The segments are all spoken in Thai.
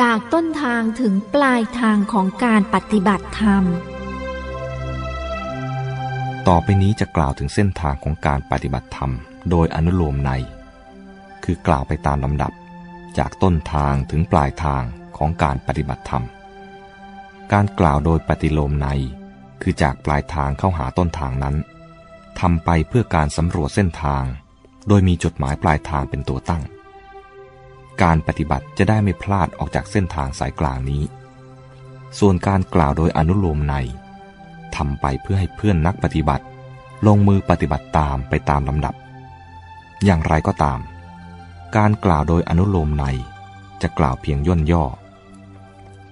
จากต้นทางถึงปลายทางของการปฏิบัติธรรม ต่อไปนี้จะกล่าวถึงเส้นทางของการปฏิบัติธรรม โดยอนุโลมใน คือกล่าวไปตามลำดับ จากต้นทางถึงปลายทางของการปฏิบัติธรรม การกล่าวโดยปฏิโลมใน คือจากปลายทางเข้าหาต้นทางนั้นทำไปเพื่อการสำรวจเส้นทาง โดยมีจุดหมายปลายทางเป็นตัวตั้ง การปฏิบัติจะได้ไม่พลาดออกจากเส้นทางสายกลางนี้ ส่วนการกล่าวโดยอนุโลมในทำไปเพื่อให้เพื่อนนักปฏิบัติ ลงมือปฏิบัติตามไปตามลำดับ อย่างไรก็ตาม การกล่าวโดยอนุโลมในจะกล่าวเพียงย่นย่อ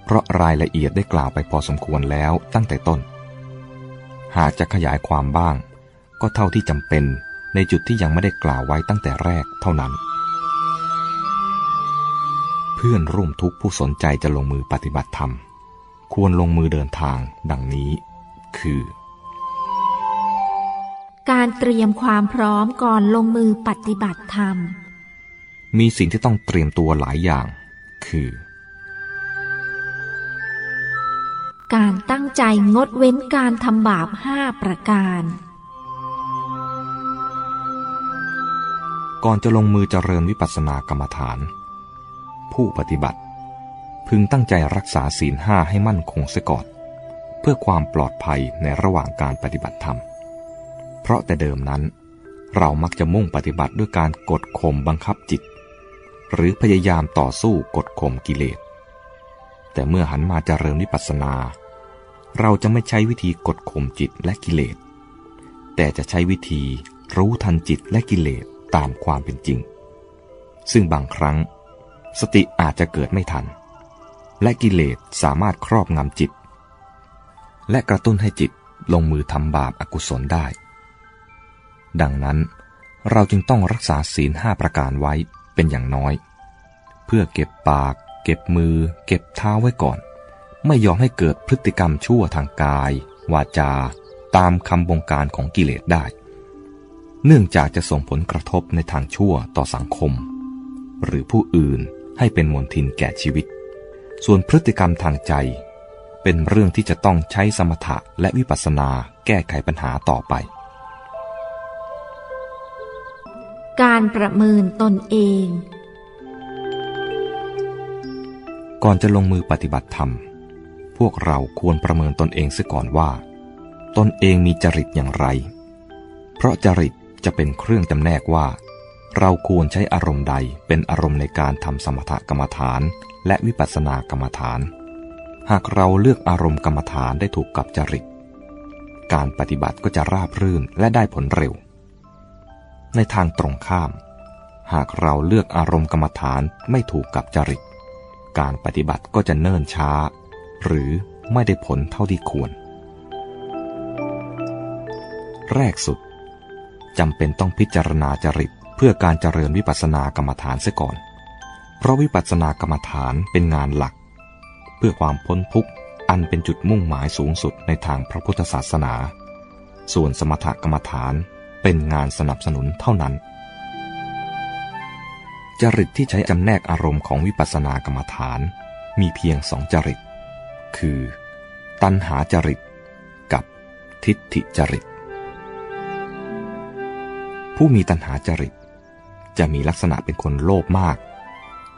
เพราะรายละเอียดได้กล่าวไปพอสมควรแล้วตั้งแต่ต้น หากจะขยายความบ้าง ก็เท่าที่จำเป็นในจุดที่ยังไม่ได้กล่าวไว้ตั้งแต่แรกเท่านั้น พื่อนร่วมทุกผู้สนใจจะลงมือปฏิบัติธรรม ควรลงมือเดินทางดังนี้ คือ การเตรียมความพร้อมก่อนลงมือปฏิบัติธรรม มีสิ่งที่ต้องเตรียมตัวหลายอย่าง คือ การตั้งใจงดเว้นการทำบาปห้าประการ ก่อนจะลงมือเจริญวิปัสสนากรรมฐาน ผู้ปฏิบัติ พึงตั้งใจรักษาศีลห้าให้มั่นคงเสียก่อน เพื่อความปลอดภัยในระหว่างการปฏิบัติธรรม เพราะแต่เดิมนั้น เรามักจะมุ่งปฏิบัติด้วยการกดข่มบังคับจิต หรือพยายามต่อสู้กดข่มกิเลส แต่เมื่อหันมาเจริญวิปัสสนา เราจะไม่ใช้วิธีกดข่มจิตและกิเลส แต่จะใช้วิธีรู้ทันจิตและกิเลสตามความเป็นจริง ซึ่งบางครั้ง สติอาจจะเกิดไม่ทัน และกิเลสสามารถครอบงำจิต และกระตุ้นให้จิตลงมือทำบาปอากุศลได้ ดังนั้นเราจึงต้องรักษาศีลห้าประการไว้เป็นอย่างน้อย เพื่อเก็บปาก เก็บมือ เก็บเท้าไว้ก่อน ไม่ยอมให้เกิดพฤติกรรมชั่วทางกาย วาจา ตามคำบงการของกิเลสได้ เนื่องจากจะส่งผลกระทบในทางชั่วต่อสังคม หรือผู้อื่น ให้เป็นมวลทินแก่ชีวิต ส่วนพฤติกรรมทางใจ เป็นเรื่องที่จะต้องใช้สมถะและวิปัสสนาแก้ไขปัญหาต่อไป การประเมินตนเอง ก่อนจะลงมือปฏิบัติธรรม พวกเราควรประเมินตนเองเสียก่อนว่า ตนเองมีจริตอย่างไร เพราะจริตจะเป็นเครื่องจำแนกว่า เราควรใช้อารมณ์ใดเป็นอารมณ์ในการทำสมถกรรมฐาน และวิปัสสนากรรมฐาน หากเราเลือกอารมณ์กรรมฐานได้ถูกกับจริต การปฏิบัติก็จะราบรื่นและได้ผลเร็ว ในทางตรงข้าม หากเราเลือกอารมณ์กรรมฐานไม่ถูกกับจริต การปฏิบัติก็จะเนิ่นช้า หรือไม่ได้ผลเท่าที่ควร แรกสุดจำเป็นต้องพิจารณาจริต พื่อการเจริญวิปัสสนากรรมฐานเสียก่อน เพราะวิปัสสนากรรมฐานเป็นงานหลัก เพื่อความพ้นทุกข์อันเป็นจุดมุ่งหมายสูงสุดในทางพระพุทธศาสนา ส่วนสมถกรรมฐานเป็นงานสนับสนุนเท่านั้น จริตที่ใช้จำแนกอารมณ์ของวิปัสสนากรรมฐานมีเพียงสองจริต คือ ตัณหาจริต กับทิฏฐิจริต ผู้มีตัณหาจริต จะมีลักษณะเป็นคนโลภมาก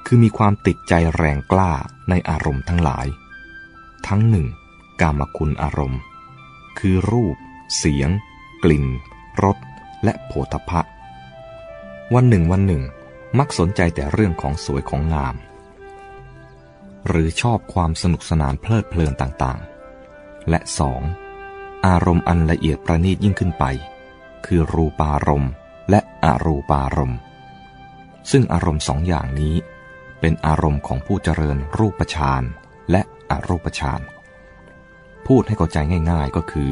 คือมีความติดใจแรงกล้าในอารมณ์ทั้งหลาย ทั้งหนึ่ง กามคุณอารมณ์ คือรูป เสียง กลิ่น รส และโผฏฐะวันหนึ่งวันหนึ่ง มักสนใจแต่เรื่องของสวยของงาม หรือชอบความสนุกสนานเพลิดเพลินต่างๆ และสองอารมณ์อันละเอียดประณีตยิ่งขึ้นไป คือรูปารมณ์และอรูปารมณ์ ซึ่งอารมณ์สองอย่างนี้ เป็นอารมณ์ของผู้เจริญรูปฌานและอรูปฌานพูดให้เข้าใจง่ายๆก็คือ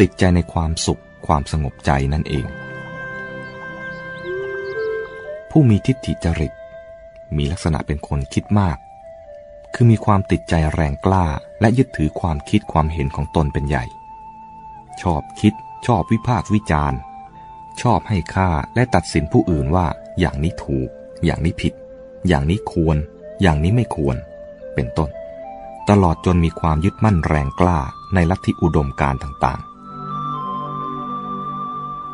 ติดใจในความสุขความสงบใจนั่นเอง ผู้มีทิฏฐิจริต มีลักษณะเป็นคนคิดมาก คือมีความติดใจแรงกล้าและยึดถือความคิดความเห็นของตนเป็นใหญ่ ชอบคิดชอบวิพากษ์วิจารณ์ ชอบให้ค่าและตัดสินผู้อื่นว่า อย่างนี้ถูก อย่างนี้ผิด อย่างนี้ควร อย่างนี้ไม่ควร เป็นต้น ตลอดจนมีความยึดมั่นแรงกล้าในลัทธิอุดมการต่างๆ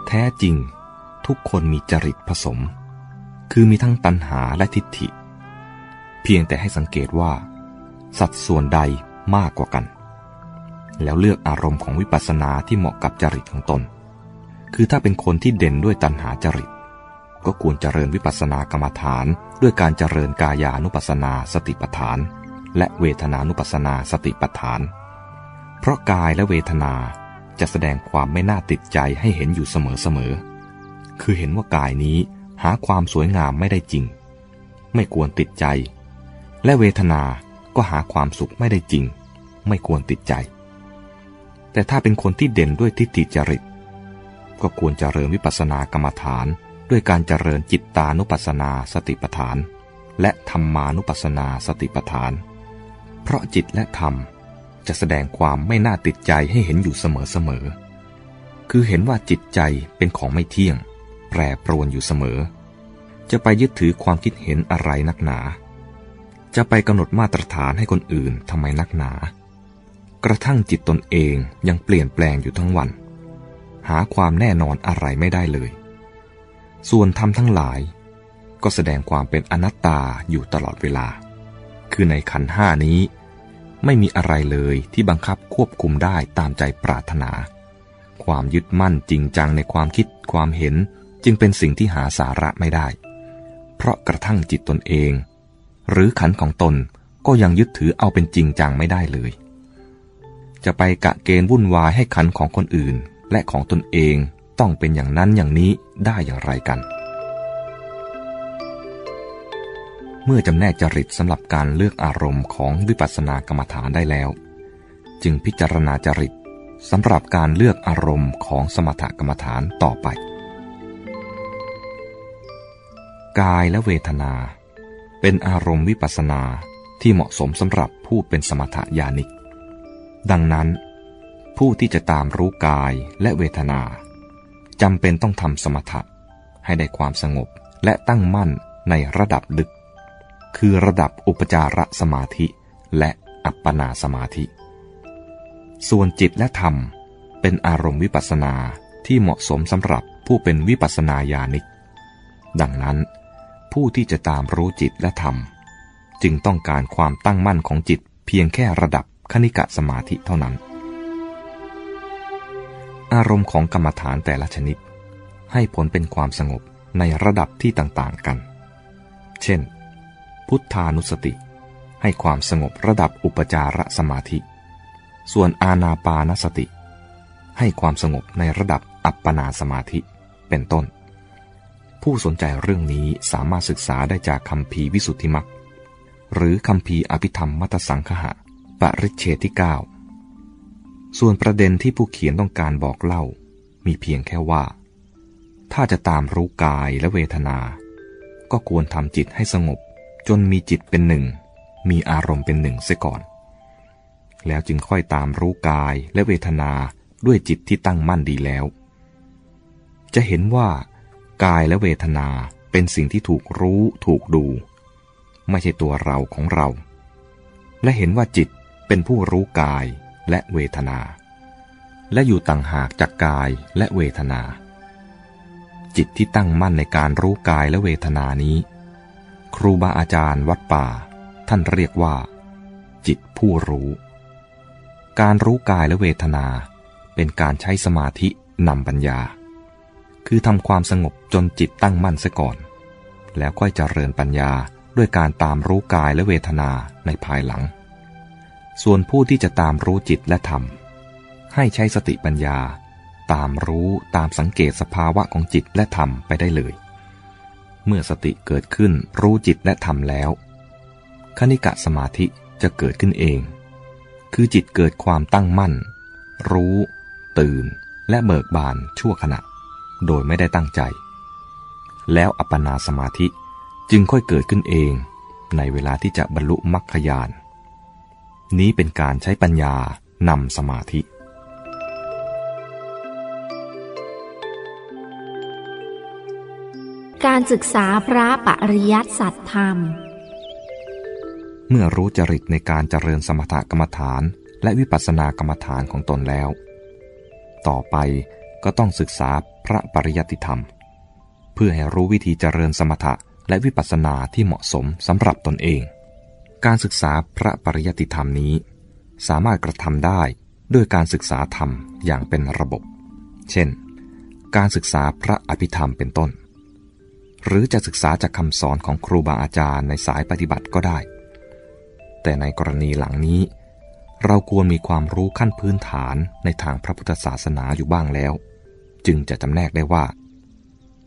แท้จริงทุกคนมีจริตผสม คือมีทั้งตัณหาและทิฏฐิ เพียงแต่ให้สังเกตว่า สัดส่วนใดมากกว่ากัน แล้วเลือกอารมณ์ของวิปัสสนาที่เหมาะกับจริตของตน คือถ้าเป็นคนที่เด่นด้วยตัณหาจริต ก็ควรเจริญวิปัสสนากรรมฐาน ด้วยการเจริญกายานุปัสสนาสติปัฏฐาน และเวทนานุปัสสนาสติปัฏฐาน เพราะกายและเวทนาจะแสดงความไม่น่าติดใจให้เห็นอยู่เสมอๆ คือเห็นว่ากายนี้หาความสวยงามไม่ได้จริง ไม่ควรติดใจ และเวทนาก็หาความสุขไม่ได้จริง ไม่ควรติดใจ แต่ถ้าเป็นคนที่เด่นด้วยทิฏฐิจริต ก็ควรเจริญวิปัสสนากรรมฐาน ด้วยการเจริญจิตตานุปัสสนาสติปัฏฐาน และธรรมานุปัสสนาสติปัฏฐาน เพราะจิตและธรรมจะแสดงความไม่น่าติดใจให้เห็นอยู่เสมอๆ คือเห็นว่าจิตใจเป็นของไม่เที่ยง แปรปรวนอยู่เสมอ จะไปยึดถือความคิดเห็นอะไรนักหนา จะไปกำหนดมาตรฐานให้คนอื่นทำไมนักหนา กระทั่งจิตตนเองยังเปลี่ยนแปลงอยู่ทั้งวัน หาความแน่นอนอะไรไม่ได้เลย ส่วนธรรมทั้งหลาย ก็แสดงความเป็นอนัตตาอยู่ตลอดเวลา คือในขันห้านี้ ไม่มีอะไรเลยที่บังคับควบคุมได้ตามใจปรารถนา ความยึดมั่นจริงจังในความคิดความเห็นจึงเป็นสิ่งที่หาสาระไม่ได้ เพราะกระทั่งจิตตนเอง หรือขันของตนก็ยังยึดถือเอาเป็นจริงจังไม่ได้เลย จะไปกะเกณฑ์วุ่นวายให้ขันของคนอื่นและของตนเอง ต้องเป็นอย่างนั้นอย่างนี้ได้อย่างไรกัน เมื่อจำแนกจริตสำหรับการเลือกอารมณ์ของวิปัสสนากรรมฐานได้แล้ว จึงพิจารณาจริตสำหรับการเลือกอารมณ์ของสมถกรรมฐานต่อไป กายและเวทนา เป็นอารมณ์วิปัสสนาที่เหมาะสมสำหรับผู้เป็นสมถญาณิก ดังนั้น ผู้ที่จะตามรู้กายและเวทนา จำเป็นต้องทำสมถะ ให้ได้ความสงบและตั้งมั่นในระดับดึก คือระดับอุปจารสมาธิและอัปปนาสมาธิ ส่วนจิตและธรรมเป็นอารมณ์วิปัสนาที่เหมาะสมสำหรับผู้เป็นวิปัสนาญาณิก ดังนั้น ผู้ที่จะตามรู้จิตและธรรม จึงต้องการความตั้งมั่นของจิตเพียงแค่ระดับคณิกะสมาธิเท่านั้น อารมณ์ของกรรมฐานแต่ละชนิด ให้ผลเป็นความสงบในระดับที่ต่างๆกัน เช่น พุทธานุสติ ให้ความสงบระดับอุปจารสมาธิ ส่วนอาณาปานสติ ให้ความสงบในระดับอัปปนาสมาธิ เป็นต้น ผู้สนใจเรื่องนี้สามารถศึกษาได้จากคำพีวิสุทธิมักหรือคำพีอภิธรรมมัตสังคหะปริเชตที่ 9 ส่วนประเด็นที่ผู้เขียนต้องการบอกเล่า มีเพียงแค่ว่า ถ้าจะตามรู้กายและเวทนา ก็ควรทำจิตให้สงบ จนมีจิตเป็นหนึ่ง มีอารมณ์เป็นหนึ่งเสียก่อน แล้วจึงค่อยตามรู้กายและเวทนาด้วยจิตที่ตั้งมั่นดีแล้ว จะเห็นว่ากายและเวทนาเป็นสิ่งที่ถูกรู้ถูกดู ไม่ใช่ตัวเราของเรา และเห็นว่าจิตเป็นผู้รู้กาย และเวทนา และอยู่ต่างหากจากกายและเวทนา จิตที่ตั้งมั่นในการรู้กายและเวทนานี้ ครูบาอาจารย์วัดป่า ท่านเรียกว่า จิตผู้รู้ การรู้กายและเวทนา เป็นการใช้สมาธินำปัญญา คือทำความสงบจนจิตตั้งมั่นซะก่อน แล้วค่อยเจริญปัญญาด้วยการตามรู้กายและเวทนาในภายหลัง ส่วนผู้ที่จะตามรู้จิตและธรรม ให้ใช้สติปัญญา ตามรู้ตามสังเกตสภาวะของจิตและธรรมไปได้เลย เมื่อสติเกิดขึ้นรู้จิตและธรรมแล้ว คณิกะสมาธิจะเกิดขึ้นเอง คือจิตเกิดความตั้งมั่น รู้ ตื่น และเบิกบานชั่วขณะ โดยไม่ได้ตั้งใจ แล้วอัปปนาสมาธิจึงค่อยเกิดขึ้นเอง ในเวลาที่จะบรรลุมรรคญาณ นี้เป็นการใช้ปัญญานำสมาธิ การศึกษาพระปริยัติสัตธรรม เมื่อรู้จริตในการเจริญสมถกรรมฐาน และวิปัสสนากรรมฐานของตนแล้ว ต่อไปก็ต้องศึกษาพระปริยัติธรรม เพื่อให้รู้วิธีเจริญสมถะและวิปัสสนาที่เหมาะสมสำหรับตนเอง การศึกษาพระปริยติธรรมนี้ สามารถกระทำได้ด้วยการศึกษาธรรมอย่างเป็นระบบ เช่น การศึกษาพระอภิธรรมเป็นต้น หรือจะศึกษาจากคำสอนของครูบาอาจารย์ในสายปฏิบัติก็ได้ แต่ในกรณีหลังนี้ เราควรมีความรู้ขั้นพื้นฐานในทางพระพุทธศาสนาอยู่บ้างแล้ว จึงจะจำแนกได้ว่า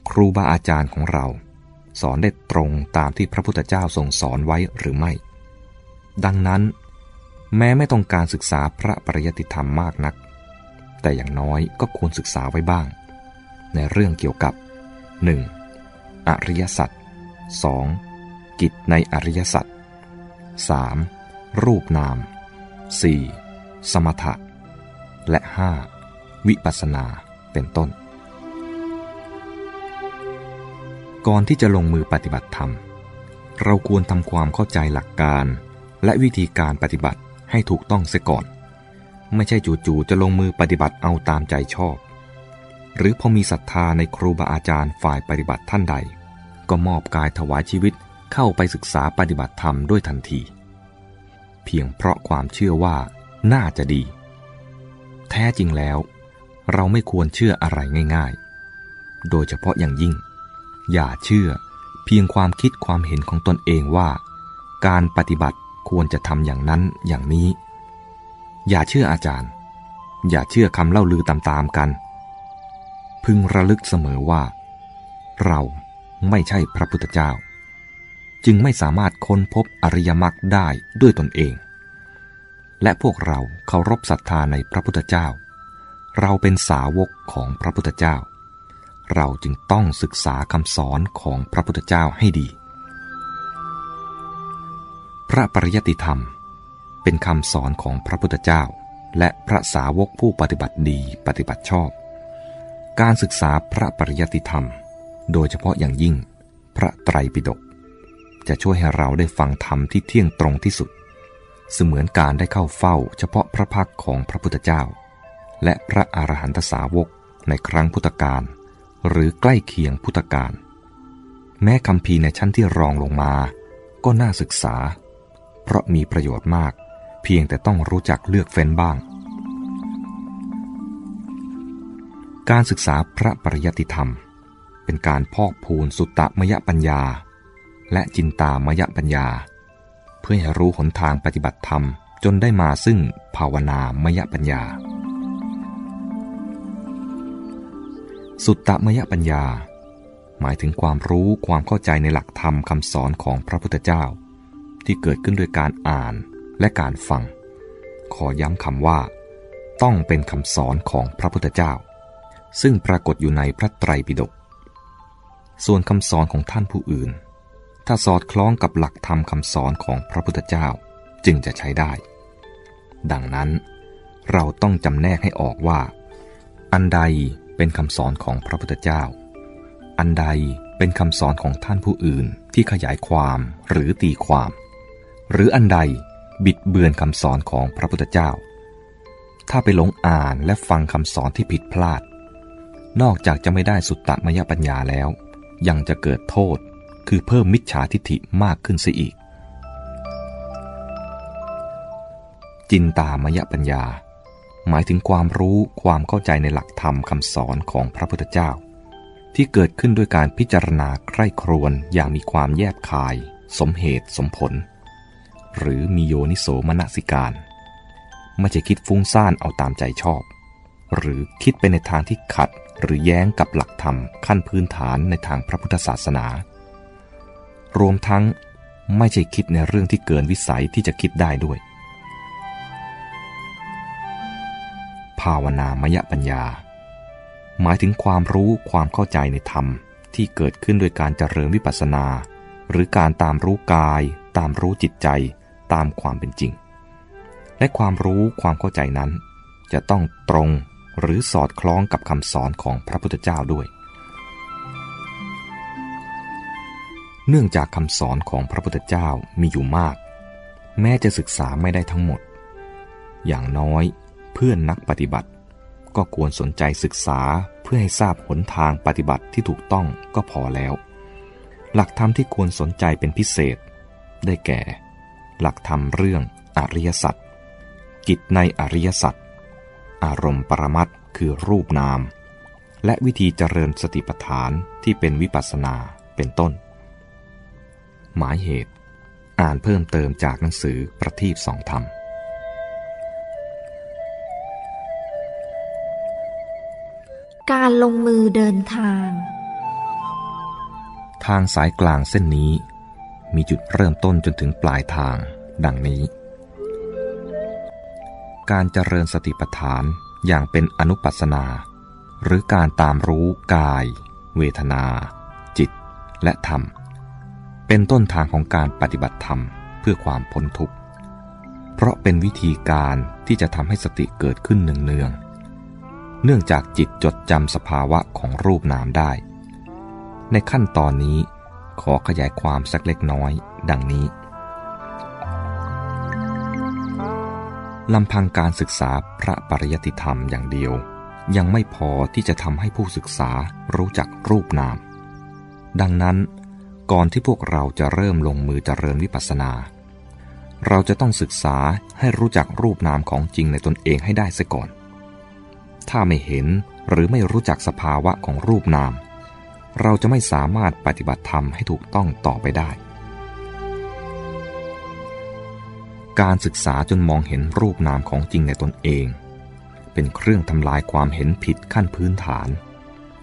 ครูบาอาจารย์ของเรา สอนได้ตรงตามที่พระพุทธเจ้าทรงสอนไว้หรือไม่ ดังนั้น แม้ไม่ต้องการศึกษาพระปริยติธรรมมากนัก แต่อย่างน้อยก็ควรศึกษาไว้บ้าง ในเรื่องเกี่ยวกับ 1. อริยสัจ 2. กิจในอริยสัจ 3. รูปนาม 4. สมถะ และ 5. วิปัสสนาเป็นต้น ก่อนที่จะลงมือปฏิบัติธรรม เราควรทำความเข้าใจหลักการ และวิธีการปฏิบัติให้ถูกต้องเสียก่อน ไม่ใช่จู่ๆจะลงมือปฏิบัติเอาตามใจชอบ หรือพอมีศรัทธาในครูบาอาจารย์ฝ่ายปฏิบัติท่านใด ก็มอบกายถวายชีวิตเข้าไปศึกษาปฏิบัติธรรมด้วยทันที เพียงเพราะความเชื่อว่าน่าจะดี แท้จริงแล้ว เราไม่ควรเชื่ออะไรง่าย ๆ โดยเฉพาะอย่างยิ่ง อย่าเชื่อเพียงความคิดความเห็นของตนเองว่า การปฏิบัติ ควรจะทำอย่างนั้นอย่างนี้ อย่าเชื่ออาจารย์ อย่าเชื่อคำเล่าลือตามๆกัน พึงระลึกเสมอว่า เราไม่ใช่พระพุทธเจ้า จึงไม่สามารถค้นพบอริยมรรคได้ด้วยตนเอง และพวกเราเคารพศรัทธาในพระพุทธเจ้า เราเป็นสาวกของพระพุทธเจ้า เราจึงต้องศึกษาคำสอนของพระพุทธเจ้าให้ดี พระปริยติธรรม เป็นคำสอนของพระพุทธเจ้า และพระสาวกผู้ปฏิบัติดีปฏิบัติชอบ การศึกษาพระปริยติธรรม โดยเฉพาะอย่างยิ่ง พระไตรปิฎกจะช่วยให้เราได้ฟังธรรมที่เที่ยงตรงที่สุด เสมือนการได้เข้าเฝ้าเฉพาะพระพักของพระพุทธเจ้า และพระอรหันตสาวกในครั้งพุทธกาลหรือใกล้เคียงพุทธกาลแม้คำพีในชั้นที่รองลงมา ก็น่าศึกษา เพราะมีประโยชน์มาก เพียงแต่ต้องรู้จักเลือกเฟ้นบ้าง การศึกษาพระปริยติธรรม เป็นการพอกพูนสุตตมยปัญญา และจินตามยปัญญา เพื่อให้รู้หนทางปฏิบัติธรรมจนได้มาซึ่งภาวนามยปัญญา สุตตมยปัญญา หมายถึงความรู้ความเข้าใจในหลักธรรมคำสอนของพระพุทธเจ้า ที่เกิดขึ้นด้วยการอ่านและการฟัง ขอย้ำคำว่า ต้องเป็นคำสอนของพระพุทธเจ้า ซึ่งปรากฏอยู่ในพระไตรปิฎกส่วนคำสอนของท่านผู้อื่น ถ้าสอดคล้องกับหลักธรรมคำสอนของพระพุทธเจ้าจึงจะใช้ได้ ดังนั้น เราต้องจำแนกให้ออกว่า อันใดเป็นคำสอนของพระพุทธเจ้า อันใดเป็นคำสอนของท่านผู้อื่นที่ขยายความหรือตีความ หรืออันใดบิดเบือนคำสอนของพระพุทธเจ้า ถ้าไปหลงอ่านและฟังคำสอนที่ผิดพลาด นอกจากจะไม่ได้สุตตมยปัญญาแล้ว ยังจะเกิดโทษคือเพิ่มมิจฉาทิฐิมากขึ้นเสียอีก จินตามยปัญญา หมายถึงความรู้ความเข้าใจในหลักธรรมคำสอนของพระพุทธเจ้า ที่เกิดขึ้นด้วยการพิจารณาใคร่ครวญอย่างมีความแยบคาย สมเหตุสมผล หรือมีโยนิโสมนสิการ ไม่ใช่คิดฟุ้งซ่านเอาตามใจชอบ หรือคิดไปในทางที่ขัดหรือแย้งกับหลักธรรมขั้นพื้นฐานในทางพระพุทธศาสนา รวมทั้งไม่ใช่คิดในเรื่องที่เกินวิสัยที่จะคิดได้ด้วย ภาวนามยปัญญา หมายถึงความรู้ความเข้าใจในธรรมที่เกิดขึ้นโดยการเจริญวิปัสสนา หรือการตามรู้กาย ตามรู้จิตใจ ตามความเป็นจริง และความรู้ความเข้าใจนั้น จะต้องตรงหรือสอดคล้องกับคำสอนของพระพุทธเจ้าด้วย เนื่องจากคำสอนของพระพุทธเจ้ามีอยู่มาก แม้จะศึกษาไม่ได้ทั้งหมด อย่างน้อยเพื่อนนักปฏิบัติ ก็ควรสนใจศึกษาเพื่อให้ทราบหนทางปฏิบัติที่ถูกต้องก็พอแล้ว หลักธรรมที่ควรสนใจเป็นพิเศษ ได้แก่ หลักธรรมเรื่องอริยสัจกิจในอริยสัจอารมณ์ปรมัตคือรูปนาม และวิธีเจริญสติปัฏฐานที่เป็นวิปัสสนาเป็นต้น หมายเหตุ อ่านเพิ่มเติมจากหนังสือประทีปสองธรรม การลงมือเดินทาง ทางสายกลางเส้นนี้ มีจุดเริ่มต้นจนถึงปลายทาง ดังนี้ การเจริญสติปัฏฐานอย่างเป็นอนุปัสนา หรือการตามรู้กาย เวทนา จิต และธรรม เป็นต้นทางของการปฏิบัติธรรมเพื่อความพ้นทุกข์ เพราะเป็นวิธีการที่จะทำให้สติเกิดขึ้นเนืองๆเนื่องจากจิตจดจำสภาวะของรูปนามได้ ในขั้นตอนนี้ อขยายความสักเล็กน้อย ดังนี้ลำพังการศึกษาพระปริยติธรรมอย่างเดียว ยังไม่พอที่จะทำให้ผู้ศึกษารู้จักรูปนาม ดังนั้นก่อนที่พวกเราจะเริ่มลงมือเจริญวิปัสสนา เราจะต้องศึกษาให้รู้จักรูปนามของจริงในตนเองให้ได้เสียก่อน ถ้าไม่เห็นหรือไม่รู้จักสภาวะของรูปนาม เราจะไม่สามารถปฏิบัติธรรมให้ถูกต้องต่อไปได้ การศึกษาจนมองเห็นรูปนามของจริงในตนเอง เป็นเครื่องทำลายความเห็นผิดขั้นพื้นฐาน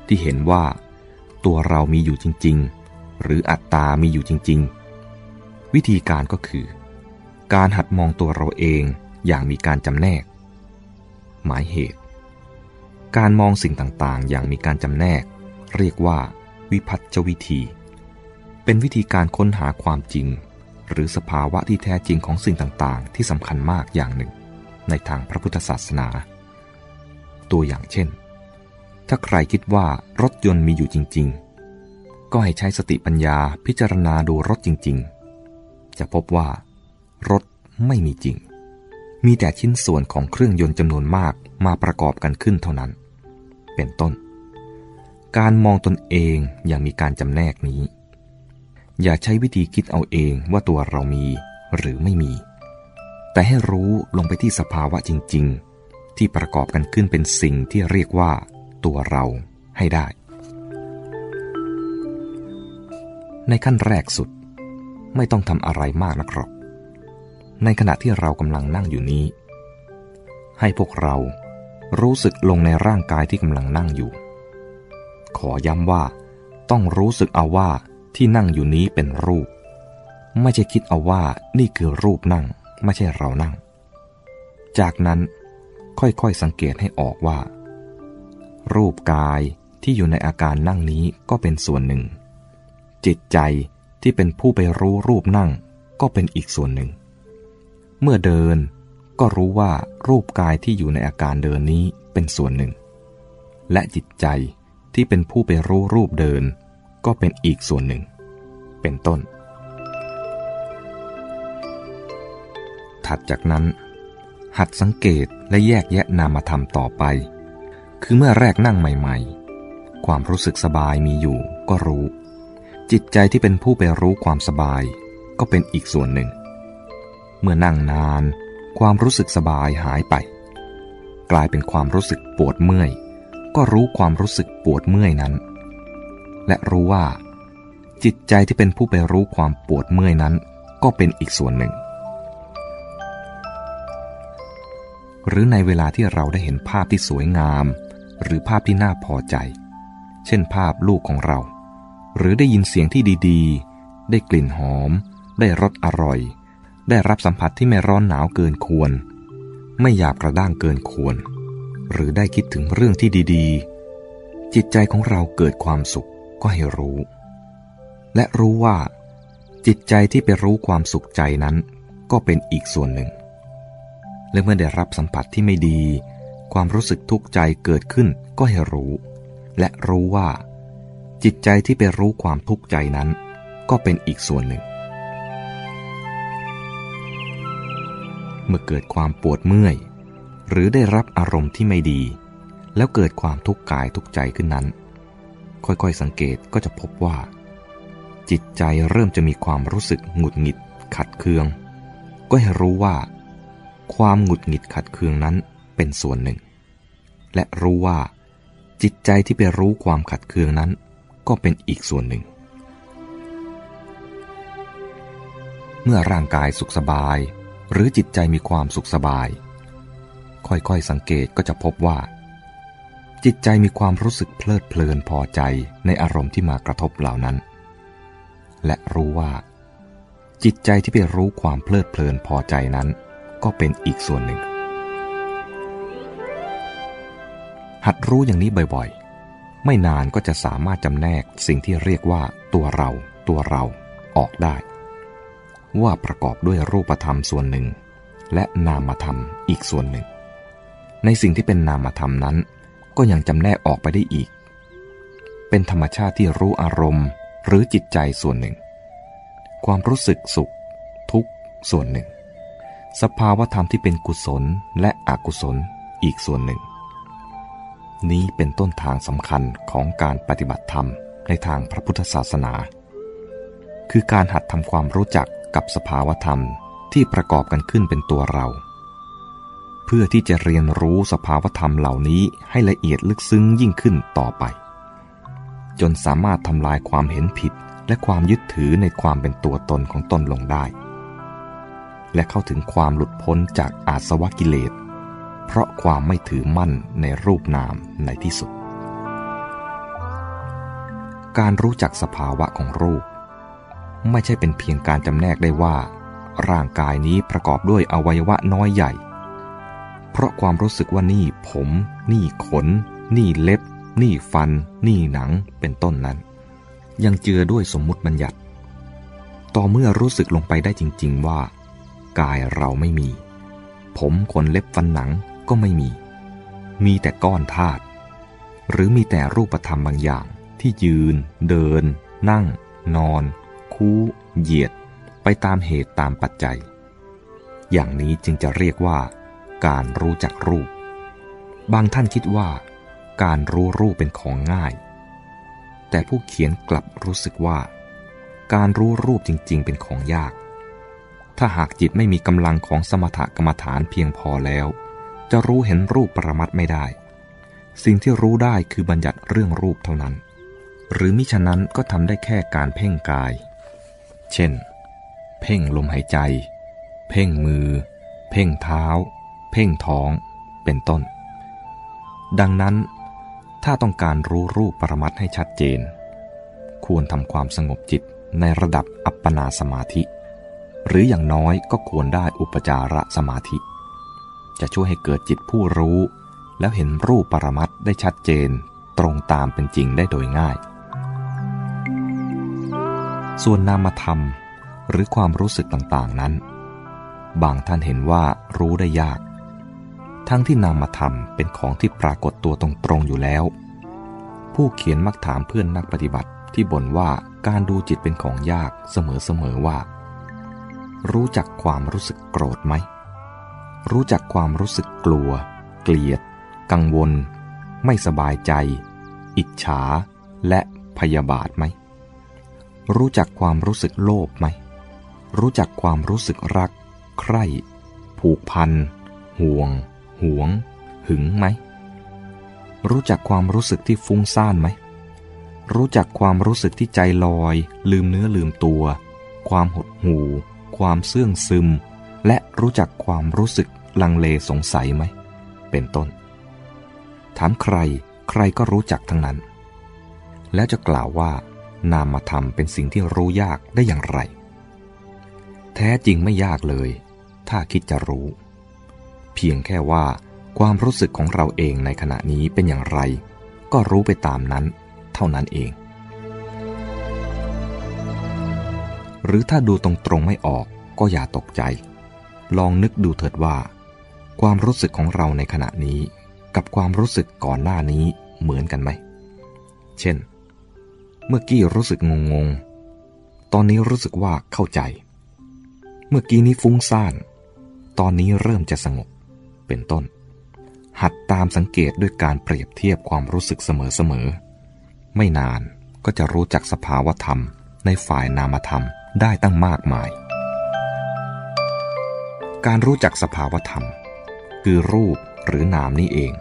ที่เห็นว่าตัวเรามีอยู่จริง ๆ หรืออัตตามีอยู่จริง ๆ วิธีการก็คือ การหัดมองตัวเราเองอย่างมีการจำแนก หมายเหตุ การมองสิ่งต่างๆ อย่างมีการจำแนก เรียกว่า วิพัฒจวิธี เป็นวิธีการค้นหาความจริง หรือสภาวะที่แท้จริงของสิ่งต่างๆ ที่สำคัญมากอย่างหนึ่ง ในทางพระพุทธศาสนา ตัวอย่างเช่น ถ้าใครคิดว่ารถยนต์มีอยู่จริง ๆ ก็ให้ใช้สติปัญญาพิจารณาดูรถจริง ๆ จะพบว่ารถไม่มีจริง มีแต่ชิ้นส่วนของเครื่องยนต์จำนวนมากมาประกอบกันขึ้นเท่านั้น เป็นต้น การมองตนเองอย่างมีการจำแนกนี้ อย่าใช้วิธีคิดเอาเองว่าตัวเรามีหรือไม่มี แต่ให้รู้ลงไปที่สภาวะจริง ๆ ที่ประกอบกันขึ้นเป็นสิ่งที่เรียกว่า ตัวเราให้ได้ ในขั้นแรกสุด ไม่ต้องทำอะไรมากนะครับในขณะที่เรากำลังนั่งอยู่นี้ ให้พวกเรารู้สึกลงในร่างกายที่กำลังนั่งอยู่ ขอย้ำว่า ต้องรู้สึกเอาว่าที่นั่งอยู่นี้เป็นรูป ไม่ใช่คิดเอาว่านี่คือรูปนั่ง ไม่ใช่เรานั่ง จากนั้นค่อยๆสังเกตให้ออกว่า รูปกายที่อยู่ในอาการนั่งนี้ก็เป็นส่วนหนึ่ง จิตใจที่เป็นผู้ไปรู้รูปนั่งก็เป็นอีกส่วนหนึ่ง เมื่อเดินก็รู้ว่ารูปกายที่อยู่ในอาการเดินนี้เป็นส่วนหนึ่ง และจิตใจ ที่เป็นผู้ไปรู้รูปเดิน ก็เป็นอีกส่วนหนึ่ง เป็นต้น ถัดจากนั้น หัดสังเกตและแยกแยะนามธรรมต่อไป คือเมื่อแรกนั่งใหม่ ๆ ความรู้สึกสบายมีอยู่ก็รู้ จิตใจที่เป็นผู้ไปรู้ความสบาย ก็เป็นอีกส่วนหนึ่ง เมื่อนั่งนาน ความรู้สึกสบายหายไป กลายเป็นความรู้สึกปวดเมื่อย ก็รู้ความรู้สึกปวดเมื่อยนั้น และรู้ว่า จิตใจที่เป็นผู้ไปรู้ความปวดเมื่อยนั้น ก็เป็นอีกส่วนหนึ่ง หรือในเวลาที่เราได้เห็นภาพที่สวยงาม หรือภาพที่น่าพอใจ เช่นภาพลูกของเรา หรือได้ยินเสียงที่ดีๆ ได้กลิ่นหอม ได้รสอร่อย ได้รับสัมผัสที่ไม่ร้อนหนาวเกินควร ไม่หยาบกระด้างเกินควร หรือได้คิดถึงเรื่องที่ดีๆ จิตใจของเราเกิดความสุขก็ให้รู้ และรู้ว่า จิตใจที่ไปรู้ความสุขใจนั้น ก็เป็นอีกส่วนหนึ่ง และเมื่อได้รับสัมผัสที่ไม่ดี ความรู้สึกทุกข์ใจเกิดขึ้นก็ให้รู้ และรู้ว่า จิตใจที่ไปรู้ความทุกข์ใจนั้น ก็เป็นอีกส่วนหนึ่ง เมื่อเกิดความปวดเมื่อย หรือได้รับอารมณ์ที่ไม่ดี แล้วเกิดความทุกข์กายทุกใจขึ้นนั้น ค่อยๆสังเกตก็จะพบว่า จิตใจเริ่มจะมีความรู้สึกหงุดหงิดขัดเคือง ก็ให้รู้ว่า ความหงุดหงิดขัดเคืองนั้นเป็นส่วนหนึ่ง และรู้ว่า จิตใจที่ไปรู้ความขัดเคืองนั้น ก็เป็นอีกส่วนหนึ่ง เมื่อร่างกายสุขสบาย หรือจิตใจมีความสุขสบาย ค่อยๆสังเกตก็จะพบว่า จิตใจมีความรู้สึกเพลิดเพลินพอใจในอารมณ์ที่มากระทบเหล่านั้น และรู้ว่า จิตใจที่ไปรู้ความเพลิดเพลินพอใจนั้น ก็เป็นอีกส่วนหนึ่ง หัดรู้อย่างนี้บ่อยๆ ไม่นานก็จะสามารถจำแนกสิ่งที่เรียกว่าตัวเรา ตัวเราออกได้ ว่าประกอบด้วยรูปธรรมส่วนหนึ่ง และนามธรรมอีกส่วนหนึ่ง ในสิ่งที่เป็นนามธรรมนั้น ก็ยังจำแนกออกไปได้อีก เป็นธรรมชาติที่รู้อารมณ์หรือจิตใจส่วนหนึ่ง ความรู้สึกสุข ทุกข์ส่วนหนึ่ง สภาวธรรมที่เป็นกุศลและอกุศลอีกส่วนหนึ่ง นี้เป็นต้นทางสำคัญของการปฏิบัติธรรมในทางพระพุทธศาสนา คือการหัดทำความรู้จักกับสภาวธรรมที่ประกอบกันขึ้นเป็นตัวเรา เพื่อที่จะเรียนรู้สภาวธรรมเหล่านี้ให้ละเอียดลึกซึ้งยิ่งขึ้นต่อไป จนสามารถทำลายความเห็นผิดและความยึดถือในความเป็นตัวตนของตนลงได้ และเข้าถึงความหลุดพ้นจากอาสวะกิเลส เพราะความไม่ถือมั่นในรูปนามในที่สุด การรู้จักสภาวะของรูป ไม่ใช่เป็นเพียงการจำแนกได้ว่า ร่างกายนี้ประกอบด้วยอวัยวะน้อยใหญ่ เพราะความรู้สึกว่านี่ผม นี่ขน นี่เล็บ นี่ฟัน นี่หนังเป็นต้นนั้น ยังเจือด้วยสมมุติบัญญัติ ต่อเมื่อรู้สึกลงไปได้จริง ๆว่า กายเราไม่มี ผมขนเล็บฟันหนังก็ไม่มี มีแต่ก้อนธาตุหรือมีแต่รูปธรรมบางอย่างที่ยืน เดิน นั่ง นอน คู้ เหยียด ไปตามเหตุตามปัจจัย อย่างนี้จึงจะเรียกว่า การรู้จักรูป บางท่านคิดว่า การรู้รูปเป็นของง่าย แต่ผู้เขียนกลับรู้สึกว่า การรู้รูปจริง ๆ เป็นของยาก ถ้าหากจิตไม่มีกำลังของสมถกรรมฐานเพียงพอแล้ว จะรู้เห็นรูปประมัดไม่ได้ สิ่งที่รู้ได้คือบัญญัติเรื่องรูปเท่านั้น หรือมิฉะนั้นก็ทำได้แค่การเพ่งกาย เช่น เพ่งลมหายใจ เพ่งมือ เพ่งเท้า เพ่งท้องเป็นต้น ดังนั้นถ้าต้องการรู้รูปปรมัตให้ชัดเจน ควรทำความสงบจิตในระดับอัปปนาสมาธิ หรืออย่างน้อยก็ควรได้อุปจารสมาธิ จะช่วยให้เกิดจิตผู้รู้ แล้วเห็นรูปปรมัตได้ชัดเจนตรงตามเป็นจริงได้โดยง่าย ส่วนนามธรรมหรือความรู้สึกต่างๆนั้น บางท่านเห็นว่ารู้ได้ยาก ทั้งที่นามธรรมเป็นของที่ปรากฏตัวตรงๆอยู่แล้ว ผู้เขียนมักถามเพื่อนนักปฏิบัติที่บ่นว่าการดูจิตเป็นของยากเสมอๆว่า รู้จักความรู้สึกโกรธไหม รู้จักความรู้สึกกลัว เกลียด กังวล ไม่สบายใจ อิจฉา และพยาบาทไหม รู้จักความรู้สึกโลภไหม รู้จักความรู้สึกรัก ใคร่ ผูกพัน ห่วง หวง หึงไหม รู้จักความรู้สึกที่ฟุ้งซ่านไหม รู้จักความรู้สึกที่ใจลอย ลืมเนื้อลืมตัว ความหดหู่ ความเสื่องซึม และรู้จักความรู้สึกลังเลสงสัยไหม เป็นต้น ถามใคร ใครก็รู้จักทั้งนั้น แล้วจะกล่าวว่า นามธรรมเป็นสิ่งที่รู้ยากได้อย่างไร แท้จริงไม่ยากเลย ถ้าคิดจะรู้ เพียงแค่ว่าความรู้สึกของเราเองในขณะนี้เป็นอย่างไร ก็รู้ไปตามนั้น เท่านั้นเอง หรือถ้าดูตรงๆไม่ออกก็อย่าตกใจ ลองนึกดูเถิดว่า ความรู้สึกของเราในขณะนี้ กับความรู้สึกก่อนหน้านี้เหมือนกันไหม เช่น เมื่อกี้รู้สึกงงงตอนนี้รู้สึกว่าเข้าใจ เมื่อกี้นี้ฟุ้งซ่าน ตอนนี้เริ่มจะสงบ เป็นต้น หัดตามสังเกตด้วยการเปรียบเทียบความรู้สึกเสมอๆ ไม่นานก็จะรู้จักสภาวธรรม ในฝ่ายนามธรรมได้ตั้งมากมาย การรู้จักสภาวธรรม คือรูปหรือนามนี่เอง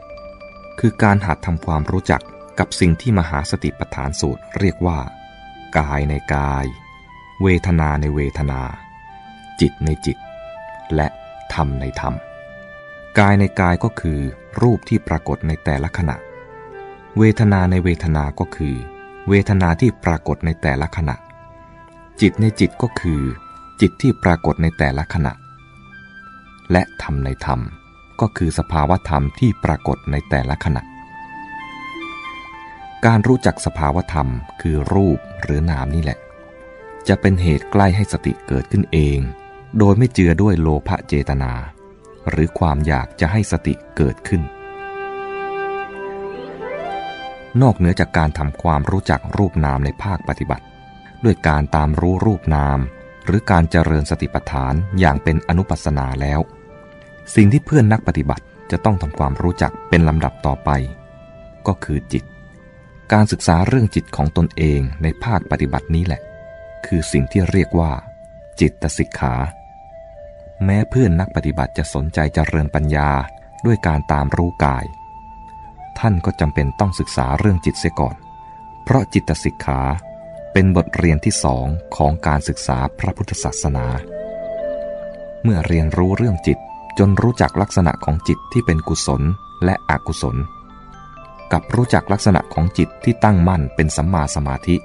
คือการหัดทำความรู้จักกับสิ่งที่มหาสติปัฏฐานสูตรเรียกว่า กายในกาย เวทนาในเวทนา จิตในจิต และธรรมในธรรม กายในกายก็คือรูปที่ปรากฏในแต่ละขณะ เวทนาในเวทนา ก็คือ เวทนาที่ปรากฏในแต่ละขณะ จิตในจิตก็คือ จิตที่ปรากฏในแต่ละขณะ และธรรมในธรรมก็คือสภาวธรรมที่ปรากฏในแต่ละขณะ การรู้จักสภาวธรรมคือรูปหรือนามนี่แหละ จะเป็นเหตุใกล้ให้สติเกิดขึ้นเอง โดยไม่เจือด้วยโลภะเจตนา หรือความอยากจะให้สติเกิดขึ้น นอกเหนือจากการทำความรู้จักรูปนามในภาคปฏิบัติ ด้วยการตามรู้รูปนาม หรือการเจริญสติปัฏฐานอย่างเป็นอนุปัสนาแล้ว สิ่งที่เพื่อนนักปฏิบัติจะต้องทำความรู้จักเป็นลำดับต่อไป ก็คือจิต การศึกษาเรื่องจิตของตนเองในภาคปฏิบัตินี้แหละ คือสิ่งที่เรียกว่า จิตสิกขา แม้เพื่อนนักปฏิบัติจะสนใจเจริญปัญญาด้วยการตามรู้กาย ท่านก็จำเป็นต้องศึกษาเรื่องจิตเสียก่อน เพราะจิตสิกขาเป็นบทเรียนที่สองของการศึกษาพระพุทธศาสนา เมื่อเรียนรู้เรื่องจิตจนรู้จักลักษณะของจิตที่เป็นกุศลและอกุศล กับรู้จักลักษณะของจิตที่ตั้งมั่นเป็นสัมมาสมาธิ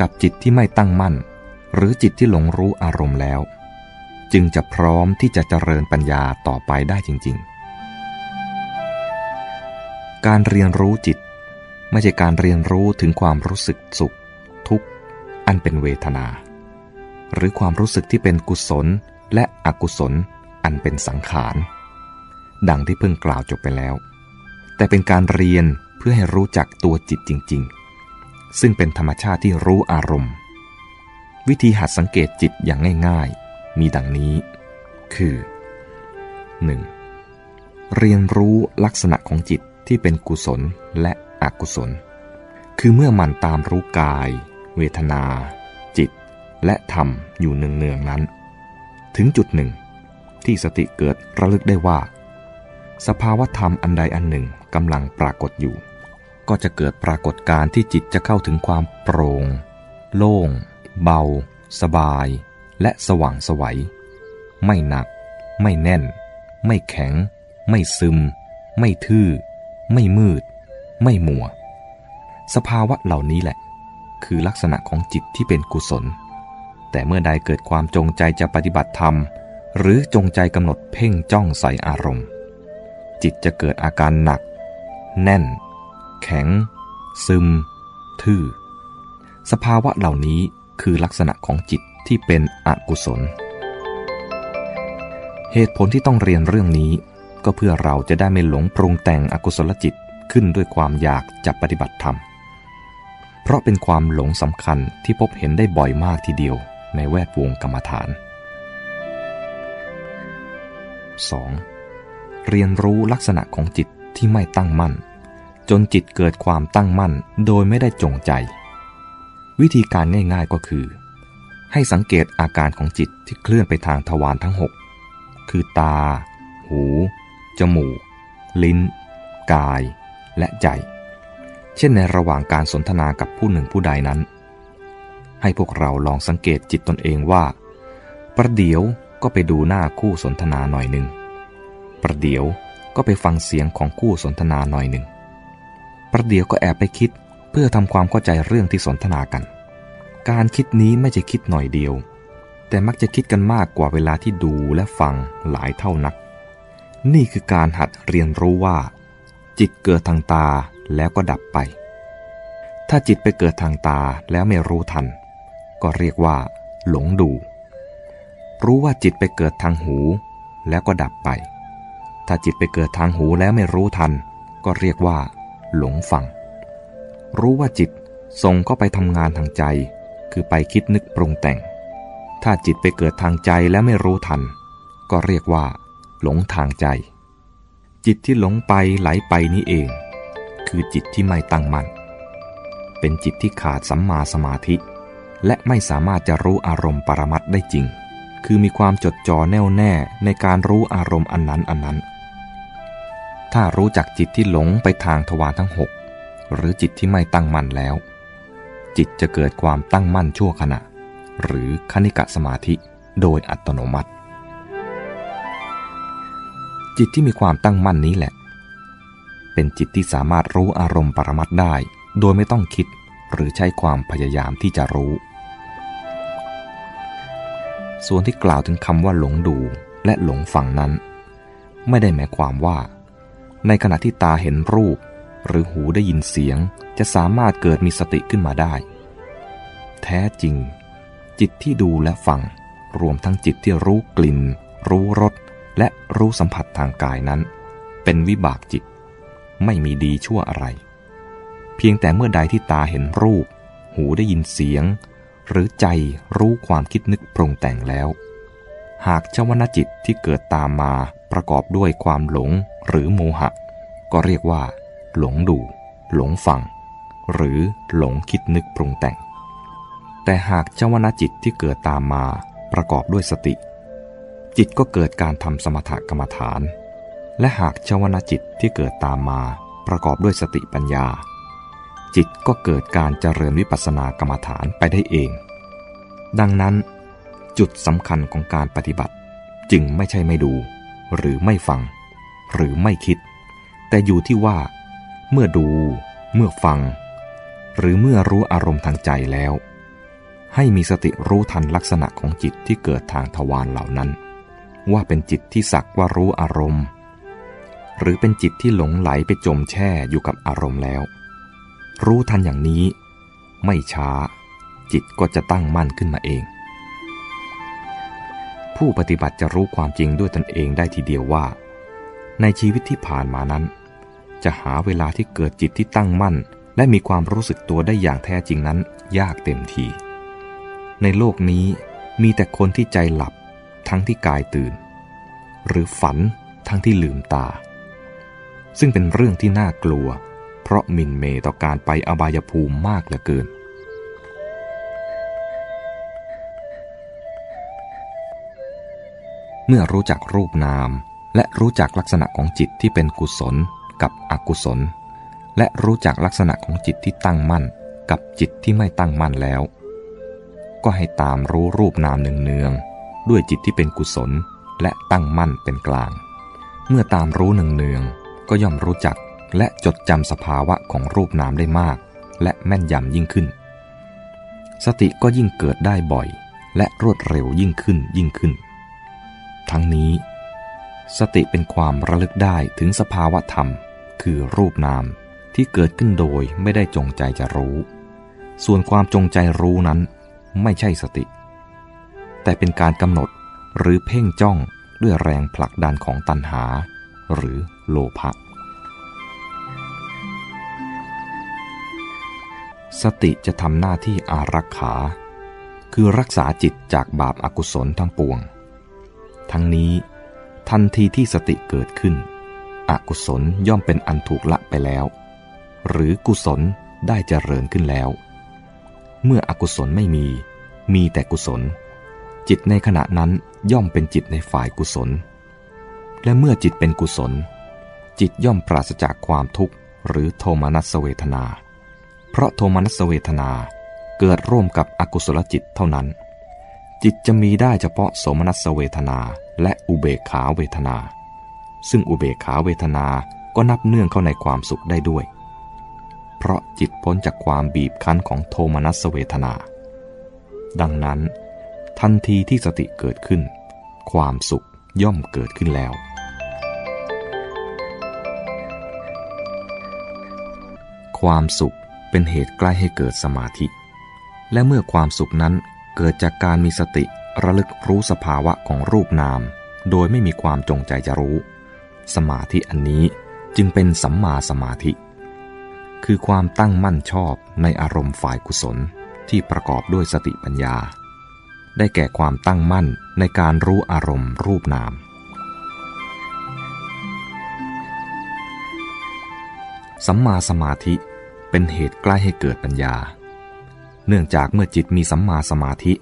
กับจิตที่ไม่ตั้งมั่น หรือจิตที่หลงรู้อารมณ์แล้ว จึงจะพร้อมที่จะเจริญปัญญาต่อไปได้จริง ๆ การเรียนรู้จิต ไม่ใช่การเรียนรู้ถึงความรู้สึกสุข ทุกข์ อันเป็นเวทนา หรือความรู้สึกที่เป็นกุศลและอกุศลอันเป็นสังขาร ดังที่เพิ่งกล่าวจบไปแล้ว แต่เป็นการเรียนเพื่อให้รู้จักตัวจิตจริง ๆ ซึ่งเป็นธรรมชาติที่รู้อารมณ์ วิธีหัดสังเกตจิตอย่างง่ายๆ มีดังนี้ คือ 1. เรียนรู้ลักษณะของจิตที่เป็นกุศลและอกุศล คือเมื่อมันตามรู้กาย เวทนา จิต และธรรมอยู่เนืองๆนั้น ถึงจุดหนึ่ง ที่สติเกิดระลึกได้ว่า สภาวธรรมอันใดอันหนึ่งกำลังปรากฏอยู่ ก็จะเกิดปรากฏการที่จิตจะเข้าถึงความโปร่ง โล่ง เบา สบาย และสว่างสวัย ไม่หนัก ไม่แน่น ไม่แข็ง ไม่ซึม ไม่ทื่อ ไม่มืด ไม่มัว สภาวะเหล่านี้แหละ คือลักษณะของจิตที่เป็นกุศล แต่เมื่อใดเกิดความจงใจจะปฏิบัติธรรม หรือจงใจกำหนดเพ่งจ้องใส่อารมณ์ จิตจะเกิดอาการหนัก แน่น แข็ง ซึม ทื่อ สภาวะเหล่านี้คือลักษณะของจิต ที่เป็นอกุศล เหตุผลที่ต้องเรียนเรื่องนี้ ก็เพื่อเราจะได้ไม่หลงปรุงแต่งอกุศลจิตขึ้นด้วยความอยากจะปฏิบัติธรรม เพราะเป็นความหลงสำคัญที่พบเห็นได้บ่อยมากทีเดียวในแวดวงกรรมฐาน 2. เรียนรู้ลักษณะของจิตที่ไม่ตั้งมั่น จนจิตเกิดความตั้งมั่นโดยไม่ได้จงใจ วิธีการง่ายๆก็คือ ให้สังเกตอาการของจิตที่เคลื่อนไปทางทวารทั้ง 6 คือตา หู จมูก ลิ้น กาย และใจ เช่นในระหว่างการสนทนากับผู้หนึ่งผู้ใดนั้น ให้พวกเราลองสังเกตจิตตนเองว่า ประเดี๋ยวก็ไปดูหน้าคู่สนทนาหน่อยหนึ่ง ประเดี๋ยวก็ไปฟังเสียงของคู่สนทนาหน่อยหนึ่ง ประเดี๋ยวก็แอบไปคิดเพื่อทำความเข้าใจเรื่องที่สนทนากัน การคิดนี้ไม่ใช่คิดหน่อยเดียว แต่มักจะคิดกันมากกว่าเวลาที่ดูและฟังหลายเท่านัก นี่คือการหัดเรียนรู้ว่า จิตเกิดทางตาแล้วก็ดับไป ถ้าจิตไปเกิดทางตาแล้วไม่รู้ทัน ก็เรียกว่า หลงดู รู้ว่าจิตไปเกิดทางหู แล้วก็ดับไป ถ้าจิตไปเกิดทางหูแล้วไม่รู้ทัน ก็เรียกว่า หลงฟัง รู้ว่าจิตส่งเข้าไปทำงานทางใจ คือไปคิดนึกปรุงแต่ง ถ้าจิตไปเกิดทางใจแล้วไม่รู้ทัน ก็เรียกว่า หลงทางใจ จิตที่หลงไปไหลไปนี้เอง คือจิตที่ไม่ตั้งมั่น เป็นจิตที่ขาดสัมมาสมาธิ และไม่สามารถจะรู้อารมณ์ปรมัตได้จริง คือมีความจดจ่อแน่วแน่ในการรู้อารมณ์อันนั้นอันนั้น ถ้ารู้จักจิตที่หลงไปทางทวารทั้งหกหรือจิตที่ไม่ตั้งมั่นแล้ว จิตจะเกิดความตั้งมั่นชั่วขณะ หรือคณิกะสมาธิโดยอัตโนมัติ จิตที่มีความตั้งมั่นนี้แหละ เป็นจิตที่สามารถรู้อารมณ์ปรมัตได้ โดยไม่ต้องคิดหรือใช้ความพยายามที่จะรู้ ส่วนที่กล่าวถึงคำว่าหลงดูและหลงฟังนั้น ไม่ได้หมายความว่า ในขณะที่ตาเห็นรูป หรือหูได้ยินเสียงจะสามารถเกิดมีสติขึ้นมาได้ แท้จริง จิตที่ดูและฟัง รวมทั้งจิตที่รู้กลิ่น รู้รสและรู้สัมผัสทางกายนั้น เป็นวิบากจิต ไม่มีดีชั่วอะไร เพียงแต่เมื่อใดที่ตาเห็นรูป หูได้ยินเสียง หรือใจรู้ความคิดนึกปรุงแต่งแล้ว หากชวนาจิตที่เกิดตามมาประกอบด้วยความหลงหรือโมหะ ก็เรียกว่า หลงดู หลงฟัง หรือหลงคิดนึกปรุงแต่ง แต่หากชวนาจิตที่เกิดตามมาประกอบด้วยสติ จิตก็เกิดการทำสมถกรรมฐาน และหากชวนาจิตที่เกิดตามมาประกอบด้วยสติปัญญา จิตก็เกิดการเจริญวิปัสสนากรรมฐานไปได้เอง ดังนั้น จุดสำคัญของการปฏิบัติจึงไม่ใช่ไม่ดู หรือไม่ฟัง หรือไม่คิด แต่อยู่ที่ว่า เมื่อดู เมื่อฟัง หรือเมื่อรู้อารมณ์ทางใจแล้ว ให้มีสติรู้ทันลักษณะของจิตที่เกิดทางทวารเหล่านั้น ว่าเป็นจิตที่สักว่ารู้อารมณ์ หรือเป็นจิตที่หลงไหลไปจมแช่อยู่กับอารมณ์แล้ว รู้ทันอย่างนี้ ไม่ช้า จิตก็จะตั้งมั่นขึ้นมาเอง ผู้ปฏิบัติจะรู้ความจริงด้วยตนเองได้ทีเดียวว่า ในชีวิตที่ผ่านมานั้น จะหาเวลาที่เกิดจิตที่ตั้งมั่น และมีความรู้สึกตัวได้อย่างแท้จริงนั้น ยากเต็มที ในโลกนี้มีแต่คนที่ใจหลับทั้งที่กายตื่น หรือฝันทั้งที่ลืมตา ซึ่งเป็นเรื่องที่น่ากลัว เพราะมินเมต่อการไปอบายภูมิมากเหลือเกิน เมื่อรู้จักรูปนามและรู้จักลักษณะของจิตที่เป็นกุศล กับอกุศล และรู้จักลักษณะของจิตที่ตั้งมั่น กับจิตที่ไม่ตั้งมั่นแล้ว ก็ให้ตามรู้รูปนามเนืองๆด้วยจิตที่เป็นกุศลและตั้งมั่นเป็นกลาง เมื่อตามรู้เนืองๆก็ย่อมรู้จักและจดจำสภาวะของรูปนามได้มาก และแม่นยำยิ่งขึ้น สติก็ยิ่งเกิดได้บ่อย และรวดเร็วยิ่งขึ้นยิ่งขึ้น ทั้งนี้ สติเป็นความระลึกได้ถึงสภาวะธรรม คือรูปนามที่เกิดขึ้นโดยไม่ได้จงใจจะรู้ ส่วนความจงใจรู้นั้นไม่ใช่สติ แต่เป็นการกำหนดหรือเพ่งจ้องด้วยแรงผลักดันของตัณหา หรือโลภะสติจะทำหน้าที่อารักขา คือรักษาจิตจากบาปอากุศลทั้งปวง ทั้งนี้ทันทีที่สติเกิดขึ้น อกุศลย่อมเป็นอันถูกละไปแล้ว หรือกุศลได้เจริญขึ้นแล้ว เมื่ออกุศลไม่มี มีแต่กุศล จิตในขณะนั้นย่อมเป็นจิตในฝ่ายกุศล และเมื่อจิตเป็นกุศล จิตย่อมปราศจากความทุกข์หรือโทมนัสเวทนา เพราะโทมนัสเวทนาเกิดร่วมกับอกุศลจิตเท่านั้น จิตจะมีได้เฉพาะโสมนัสเวทนาและอุเบกขาเวทนา ซึ่งอุเบกขาเวทนาก็นับเนื่องเข้าในความสุขได้ด้วย เพราะจิตพ้นจากความบีบคั้นของโทมนัสเวทนา ดังนั้น ทันทีที่สติเกิดขึ้น ความสุขย่อมเกิดขึ้นแล้ว ความสุขเป็นเหตุใกล้ให้เกิดสมาธิ และเมื่อความสุขนั้นเกิดจากการมีสติระลึกรู้สภาวะของรูปนาม โดยไม่มีความจงใจจะรู้ สมาธิอันนี้จึงเป็นสัมมาสมาธิ คือความตั้งมั่นชอบในอารมณ์ฝ่ายกุศลที่ประกอบด้วยสติปัญญา ได้แก่ความตั้งมั่นในการรู้อารมณ์รูปนาม สัมมาสมาธิเป็นเหตุใกล้ให้เกิดปัญญา เนื่องจากเมื่อจิตมีสัมมาสมาธิ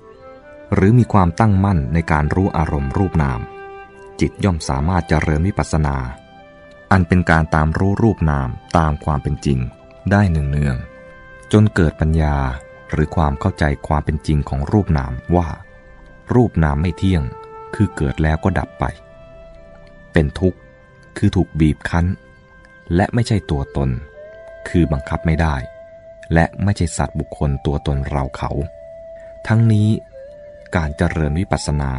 หรือมีความตั้งมั่นในการรู้อารมณ์รูปนาม จิตย่อมสามารถเจริญวิปัสสนา อันเป็นการตามรู้รูปนามตามความเป็นจริง ได้หนึ่งเนือง จนเกิดปัญญาหรือความเข้าใจความเป็นจริงของรูปนามว่า รูปนามไม่เที่ยง คือเกิดแล้วก็ดับไป เป็นทุกข์คือถูกบีบคั้น และไม่ใช่ตัวตน คือบังคับไม่ได้ และไม่ใช่สัตว์บุคคลตัวตนเราเขา ทั้งนี้การเจริญวิปัสสนา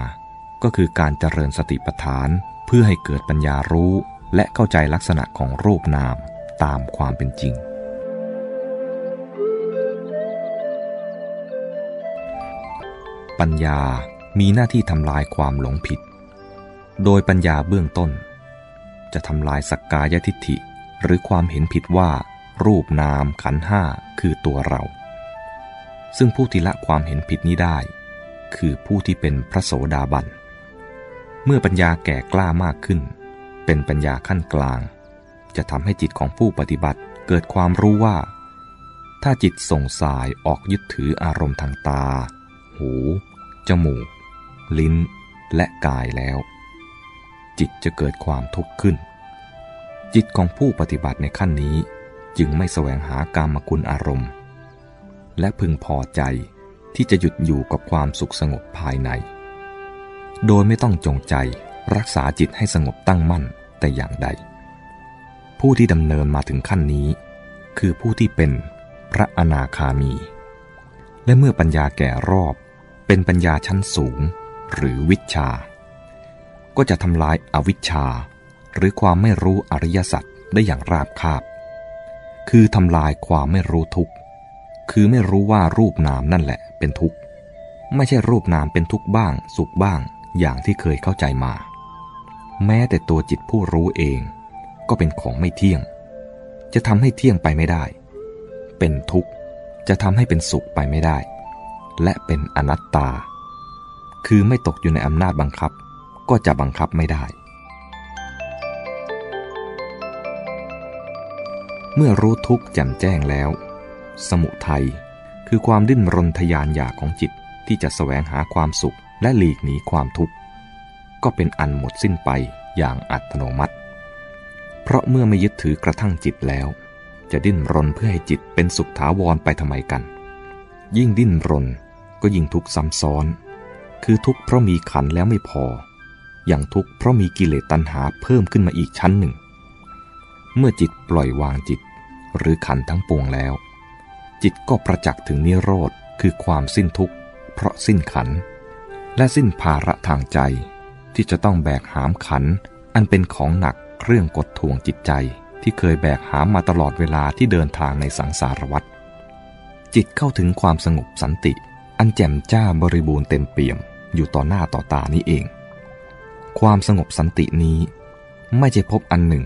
ก็คือการเจริญสติปัฏฐาน เพื่อให้เกิดปัญญารู้ และเข้าใจลักษณะของรูปนามตามความเป็นจริง ปัญญามีหน้าที่ทำลายความหลงผิด โดยปัญญาเบื้องต้น จะทำลายสักกายทิฏฐิ หรือความเห็นผิดว่า รูปนามขันห้าคือตัวเรา ซึ่งผู้ที่ละความเห็นผิดนี้ได้ คือผู้ที่เป็นพระโสดาบัน เมื่อปัญญาแก่กล้ามากขึ้น เป็นปัญญาขั้นกลาง จะทำให้จิตของผู้ปฏิบัติเกิดความรู้ว่า ถ้าจิตส่งสายออกยึดถืออารมณ์ทางตา หู จมูก ลิ้น และกายแล้ว จิตจะเกิดความทุกข์ขึ้น จิตของผู้ปฏิบัติในขั้นนี้จึงไม่แสวงหากามคุณอารมณ์ และพึงพอใจที่จะหยุดอยู่กับความสุขสงบภายใน โดยไม่ต้องจงใจรักษาจิตให้สงบตั้งมั่นแต่อย่างใด ผู้ที่ดำเนินมาถึงขั้นนี้ คือผู้ที่เป็นพระอนาคามี และเมื่อปัญญาแก่รอบเป็นปัญญาชั้นสูงหรือวิชา ก็จะทำลายอาวิชชา หรือความไม่รู้อริยสัจได้อย่างราบคาบ คือทำลายความไม่รู้ทุกข์ คือไม่รู้ว่ารูปนามนั่นแหละเป็นทุกข์ ไม่ใช่รูปนามเป็นทุกข์บ้าง สุขบ้าง อย่างที่เคยเข้าใจมา แม้แต่ตัวจิตผู้รู้เอง ก็เป็นของไม่เที่ยง จะทำให้เที่ยงไปไม่ได้ เป็นทุกข์จะทำให้เป็นสุขไปไม่ได้ และเป็นอนัตตา คือไม่ตกอยู่ในอำนาจบังคับ ก็จะบังคับไม่ได้ เมื่อรู้ทุกข์แจ่มแจ้งแล้ว สมุทัยคือความดิ้นรนทยานอยากของจิตที่จะแสวงหาความสุข และหลีกหนีความทุกข์ ก็เป็นอันหมดสิ้นไปอย่างอัตโนมัติ เพราะเมื่อไม่ยึดถือกระทั่งจิตแล้ว จะดิ้นรนเพื่อให้จิตเป็นสุขถาวรไปทำไมกัน ยิ่งดิ้นรนก็ยิ่งทุกข์ซ้ำซ้อน คือทุกข์เพราะมีขันแล้วไม่พอ อย่างทุกข์เพราะมีกิเลสตัณหาเพิ่มขึ้นมาอีกชั้นหนึ่ง เมื่อจิตปล่อยวางจิต หรือขันทั้งปวงแล้ว จิตก็ประจักษ์ถึงนิโรธคือความสิ้นทุกข์เพราะสิ้นขัน และสิ้นภาระทางใจ ที่จะต้องแบกหามขัน อันเป็นของหนักเครื่องกดทวงจิตใจ ที่เคยแบกหามมาตลอดเวลาที่เดินทางในสังสารวัฏจิตเข้าถึงความสงบสันติ อันแจ่มจ้าบริบูรณ์เต็มเปี่ยมอยู่ต่อหน้าต่อตานี้เอง ความสงบสันตินี้ ไม่ใช่พบอันหนึ่ง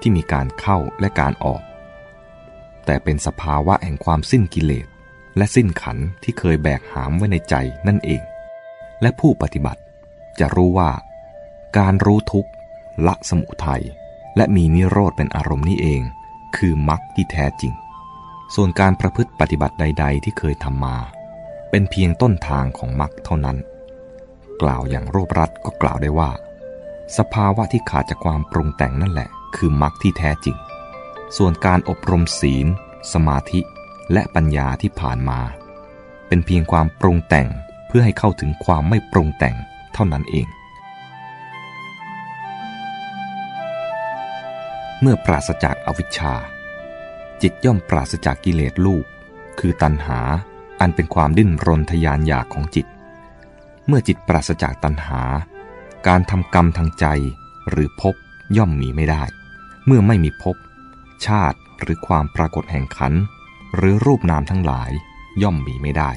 ที่มีการเข้าและการออก แต่เป็นสภาวะแห่งความสิ้นกิเลสและสิ้นขันที่เคยแบกหามไว้ในใจนั่นเอง และผู้ปฏิบัติ จะรู้ว่า การรู้ทุกข์ละสมุทัยและมีนิโรธเป็นอารมณ์นี้เอง คือมรรคที่แท้จริง ส่วนการประพฤติปฏิบัติใด ๆ ที่เคยทำมา เป็นเพียงต้นทางของมรรคเท่านั้น กล่าวอย่างรวบรัดก็กล่าวได้ว่า สภาวะที่ขาดจากความปรุงแต่งนั่นแหละ คือมรรคที่แท้จริง ส่วนการอบรมศีล สมาธิ และปัญญาที่ผ่านมา เป็นเพียงความปรุงแต่ง พื่อให้เข้าถึงความไม่ปรุงแต่งเท่านั้นเอง เมื่อปราศจากอวิชชา จิตย่อมปราศจากกิเลสลูก คือตัณหาอันเป็นความดิ้นรนทยานอยากของจิต เมื่อจิตปราศจากตัณหา การทำกรรมทางใจหรือภพย่อมมีไม่ได้ เมื่อไม่มีภพชาติหรือความปรากฏแห่งขันหรือรูปนามทั้งหลายย่อมมีไม่ได้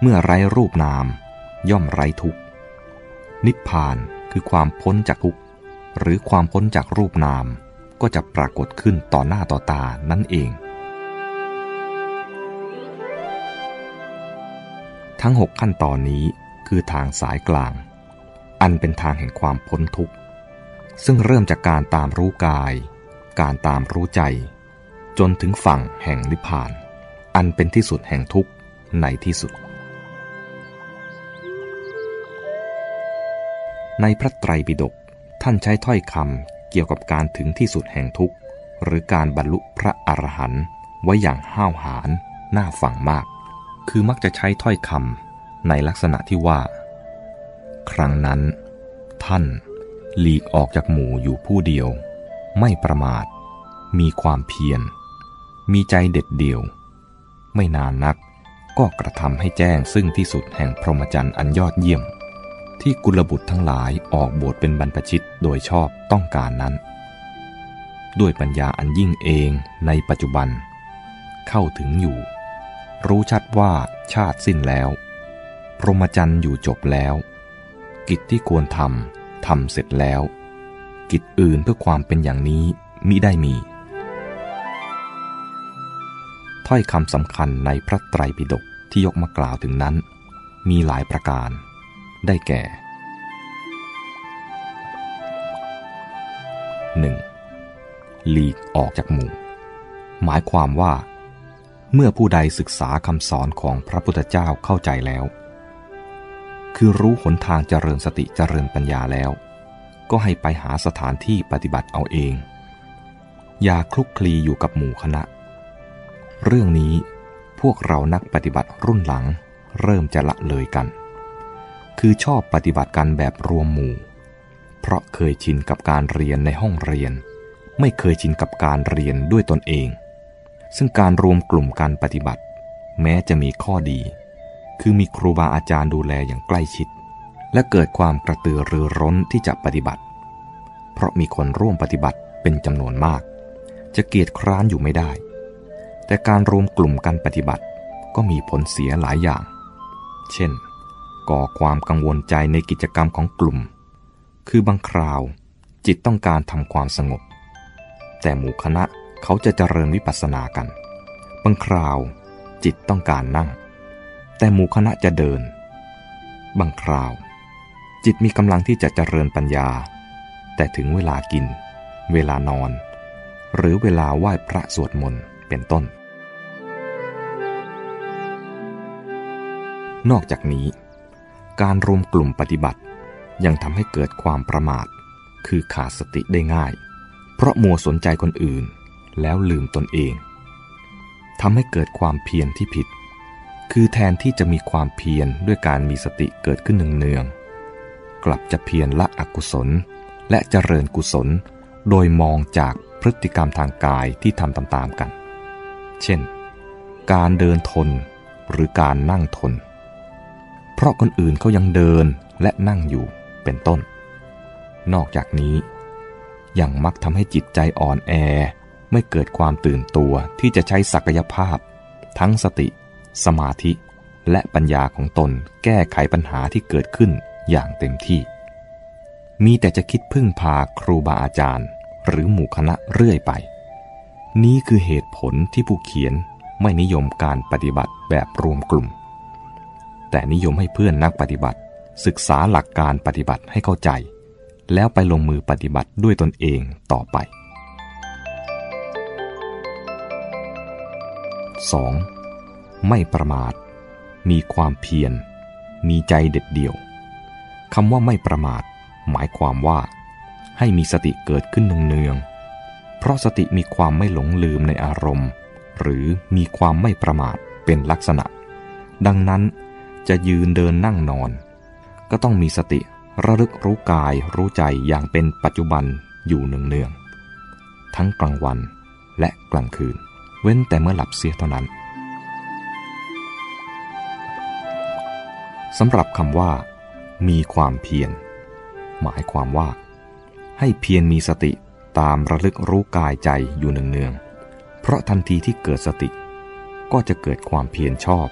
เมื่อไร้รูปนาม ย่อมไร้ทุกข์นิพพานคือความพ้นจากทุกข์หรือความพ้นจากรูปนามก็จะปรากฏขึ้นต่อหน้าต่อตานั่นเอง ทั้งหกขั้นตอนนี้คือทางสายกลาง อันเป็นทางแห่งความพ้นทุกข์ ซึ่งเริ่มจากการตามรู้กาย การตามรู้ใจ จนถึงฝั่งแห่งนิพพาน อันเป็นที่สุดแห่งทุกข์ในที่สุด ในพระไตรปิฎกท่านใช้ถ้อยคำเกี่ยวกับการถึงที่สุดแห่งทุกข์ หรือการบรรลุพระอรหันต์ไว้อย่างห้าวหาญน่าฟังมาก คือมักจะใช้ถ้อยคำในลักษณะที่ว่า ครั้งนั้น ท่านหลีกออกจากหมู่อยู่ผู้เดียว ไม่ประมาท มีความเพียร มีใจเด็ดเดี่ยว ไม่นานนักก็กระทำให้แจ้งซึ่งที่สุดแห่งพรหมจรรย์อันยอดเยี่ยม ที่กุลบุตรทั้งหลายออกบวชเป็นบรรพชิตโดยชอบต้องการนั้น ด้วยปัญญาอันยิ่งเองในปัจจุบัน เข้าถึงอยู่ รู้ชัดว่าชาติสิ้นแล้ว พรหมจรรย์อยู่จบแล้ว กิจที่ควรทำทำเสร็จแล้ว กิจอื่นเพื่อความเป็นอย่างนี้มิได้มี ถ้อยคำสำคัญในพระไตรปิฎกที่ยกมากล่าวถึงนั้น มีหลายประการ ได้แก่ 1. หลีกออกจากหมู่ หมายความว่า เมื่อผู้ใดศึกษาคำสอนของพระพุทธเจ้าเข้าใจแล้ว คือรู้หนทางเจริญสติเจริญปัญญาแล้ว ก็ให้ไปหาสถานที่ปฏิบัติเอาเอง อย่าคลุกคลีอยู่กับหมู่คณะ เรื่องนี้พวกเรานักปฏิบัติรุ่นหลังเริ่มจะละเลยกัน คือชอบปฏิบัติกันแบบรวมหมู่ เพราะเคยชินกับการเรียนในห้องเรียน ไม่เคยชินกับการเรียนด้วยตนเอง ซึ่งการรวมกลุ่มการปฏิบัติ แม้จะมีข้อดี คือมีครูบาอาจารย์ดูแลอย่างใกล้ชิด และเกิดความกระตือรือร้นที่จะปฏิบัติ เพราะมีคนร่วมปฏิบัติเป็นจำนวนมาก จะเกียจคร้านอยู่ไม่ได้ แต่การรวมกลุ่มกันปฏิบัติก็มีผลเสียหลายอย่าง เช่น ก่อความกังวลใจในกิจกรรมของกลุ่ม คือบางคราวจิตต้องการทำความสงบ แต่หมู่คณะเขาจะเจริญวิปัสสนากัน บางคราวจิตต้องการนั่ง แต่หมู่คณะจะเดิน บางคราว จิตมีกำลังที่จะเจริญปัญญา แต่ถึงเวลากิน เวลานอน หรือเวลาไหว้พระสวดมนต์เป็นต้น นอกจากนี้ การรวมกลุ่มปฏิบัติ ยังทำให้เกิดความประมาท คือขาดสติได้ง่าย เพราะมัวสนใจคนอื่น แล้วลืมตนเองทำให้เกิดความเพียรที่ผิด คือแทนที่จะมีความเพียรด้วยการมีสติเกิดขึ้นเนืองๆกลับจะเพียรละอกุศล และเจริญกุศล โดยมองจากพฤติกรรมทางกายที่ทำตามๆกัน เช่น การเดินทนหรือการนั่งทน เพราะคนอื่นเขายังเดินและนั่งอยู่เป็นต้น นอกจากนี้ ยังมักทำให้จิตใจอ่อนแอไม่เกิดความตื่นตัวที่จะใช้ศักยภาพ ทั้งสติ สมาธิ และปัญญาของตนแก้ไขปัญหาที่เกิดขึ้นอย่างเต็มที่ มีแต่จะคิดพึ่งพาครูบาอาจารย์ หรือหมู่คณะเรื่อยไป นี้คือเหตุผลที่ผู้เขียนไม่นิยมการปฏิบัติแบบรวมกลุ่ม แต่นิยมให้เพื่อนนักปฏิบัติ ศึกษาหลักการปฏิบัติให้เข้าใจ แล้วไปลงมือปฏิบัติด้วยตนเองต่อไป 2. ไม่ประมาท มีความเพียร มีใจเด็ดเดี่ยวคำว่าไม่ประมาท หมายความว่า ให้มีสติเกิดขึ้นเนืองๆเพราะสติมีความไม่หลงลืมในอารมณ์ หรือมีความไม่ประมาทเป็นลักษณะ ดังนั้น จะยืนเดินนั่งนอน ก็ต้องมีสติระลึกรู้กายรู้ใจอย่างเป็นปัจจุบันอยู่เนืองๆทั้งกลางวันและกลางคืน เว้นแต่เมื่อหลับเสียเท่านั้นสำหรับคำว่า มีความเพียร หมายความว่า ให้เพียรมีสติตามระลึกรู้กายใจอยู่เนืองๆเพราะทันทีที่เกิดสติ ก็จะเกิดความเพียรชอบ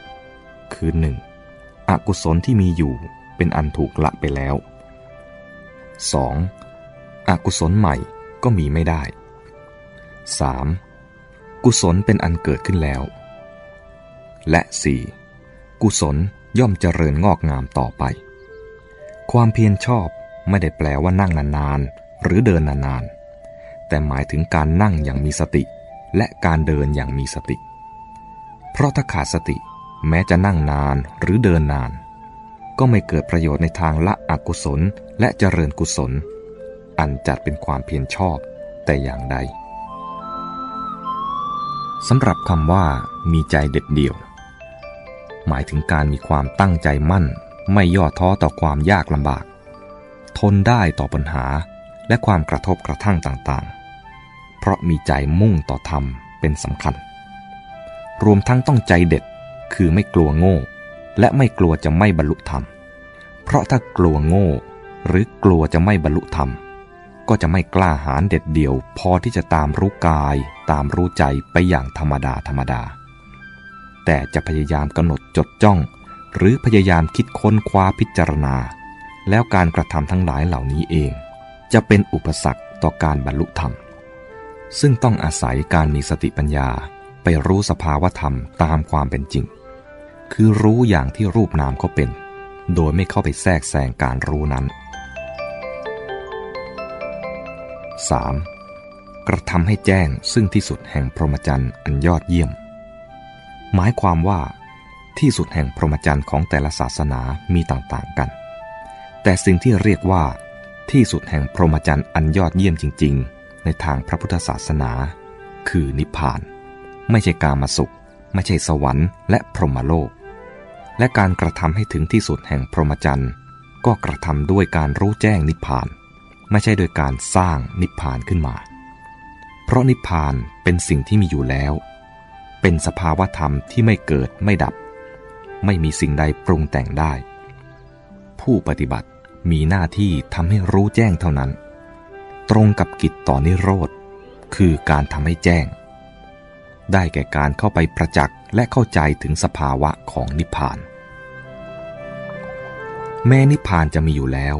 คือหนึ่ง อกุศลที่มีอยู่เป็นอันถูกละไปแล้ว 2. อกุศลใหม่ก็มีไม่ได้ 3. กุศลเป็นอันเกิดขึ้นแล้ว และ 4. กุศลย่อมเจริญงอกงามต่อไป ความเพียรชอบไม่ได้แปลว่านั่งนานๆ หรือเดินนานๆ แต่หมายถึงการนั่งอย่างมีสติ และการเดินอย่างมีสติ เพราะถ้าขาดสติ แม้จะนั่งนานหรือเดินนาน ก็ไม่เกิดประโยชน์ในทางละอกุศลและเจริญกุศล อันจัดเป็นความเพียรชอบแต่อย่างใดสำหรับคำว่ามีใจเด็ดเดี่ยว หมายถึงการมีความตั้งใจมั่น ไม่ย่อท้อต่อความยากลำบาก ทนได้ต่อปัญหาและความกระทบกระทั่งต่างๆ เพราะมีใจมุ่งต่อธรรมเป็นสำคัญ รวมทั้งต้องใจเด็ด คือไม่กลัวโง่ และไม่กลัวจะไม่บรรลุธรรม เพราะถ้ากลัวโง่ หรือกลัวจะไม่บรรลุธรรม ก็จะไม่กล้าหาญเด็ดเดี่ยว พอที่จะตามรู้กาย ตามรู้ใจไปอย่างธรรมดาธรรมดา แต่จะพยายามกำหนดจดจ้อง หรือพยายามคิดค้นคว้าพิจารณา แล้วการกระทำทั้งหลายเหล่านี้เอง จะเป็นอุปสรรคต่อการบรรลุธรรม ซึ่งต้องอาศัยการมีสติปัญญาไปรู้สภาวธรรมตามความเป็นจริง คือรู้อย่างที่รูปนามเขาเป็น โดยไม่เข้าไปแทรกแซงการรู้นั้น 3. กระทำให้แจ้งซึ่งที่สุดแห่งพรหมจรรย์อันยอดเยี่ยม หมายความว่า ที่สุดแห่งพรหมจรรย์ของแต่ละศาสนามีต่างๆกัน แต่สิ่งที่เรียกว่า ที่สุดแห่งพรหมจรรย์อันยอดเยี่ยมจริง ๆ ในทางพระพุทธศาสนา คือนิพพาน ไม่ใช่กามาสุข ไม่ใช่สวรรค์และพรหมโลก และการกระทำให้ถึงที่สุดแห่งพรหมจรรย์ ก็กระทำด้วยการรู้แจ้งนิพพาน ไม่ใช่โดยการสร้างนิพพานขึ้นมา เพราะนิพพานเป็นสิ่งที่มีอยู่แล้ว เป็นสภาวธรรมที่ไม่เกิดไม่ดับ ไม่มีสิ่งใดปรุงแต่งได้ ผู้ปฏิบัติมีหน้าที่ทำให้รู้แจ้งเท่านั้น ตรงกับกิจต่อนิโรธ คือการทำให้แจ้ง ได้แก่การเข้าไปประจักษ์ และเข้าใจถึงสภาวะของนิพพาน แม้นิพพานจะมีอยู่แล้ว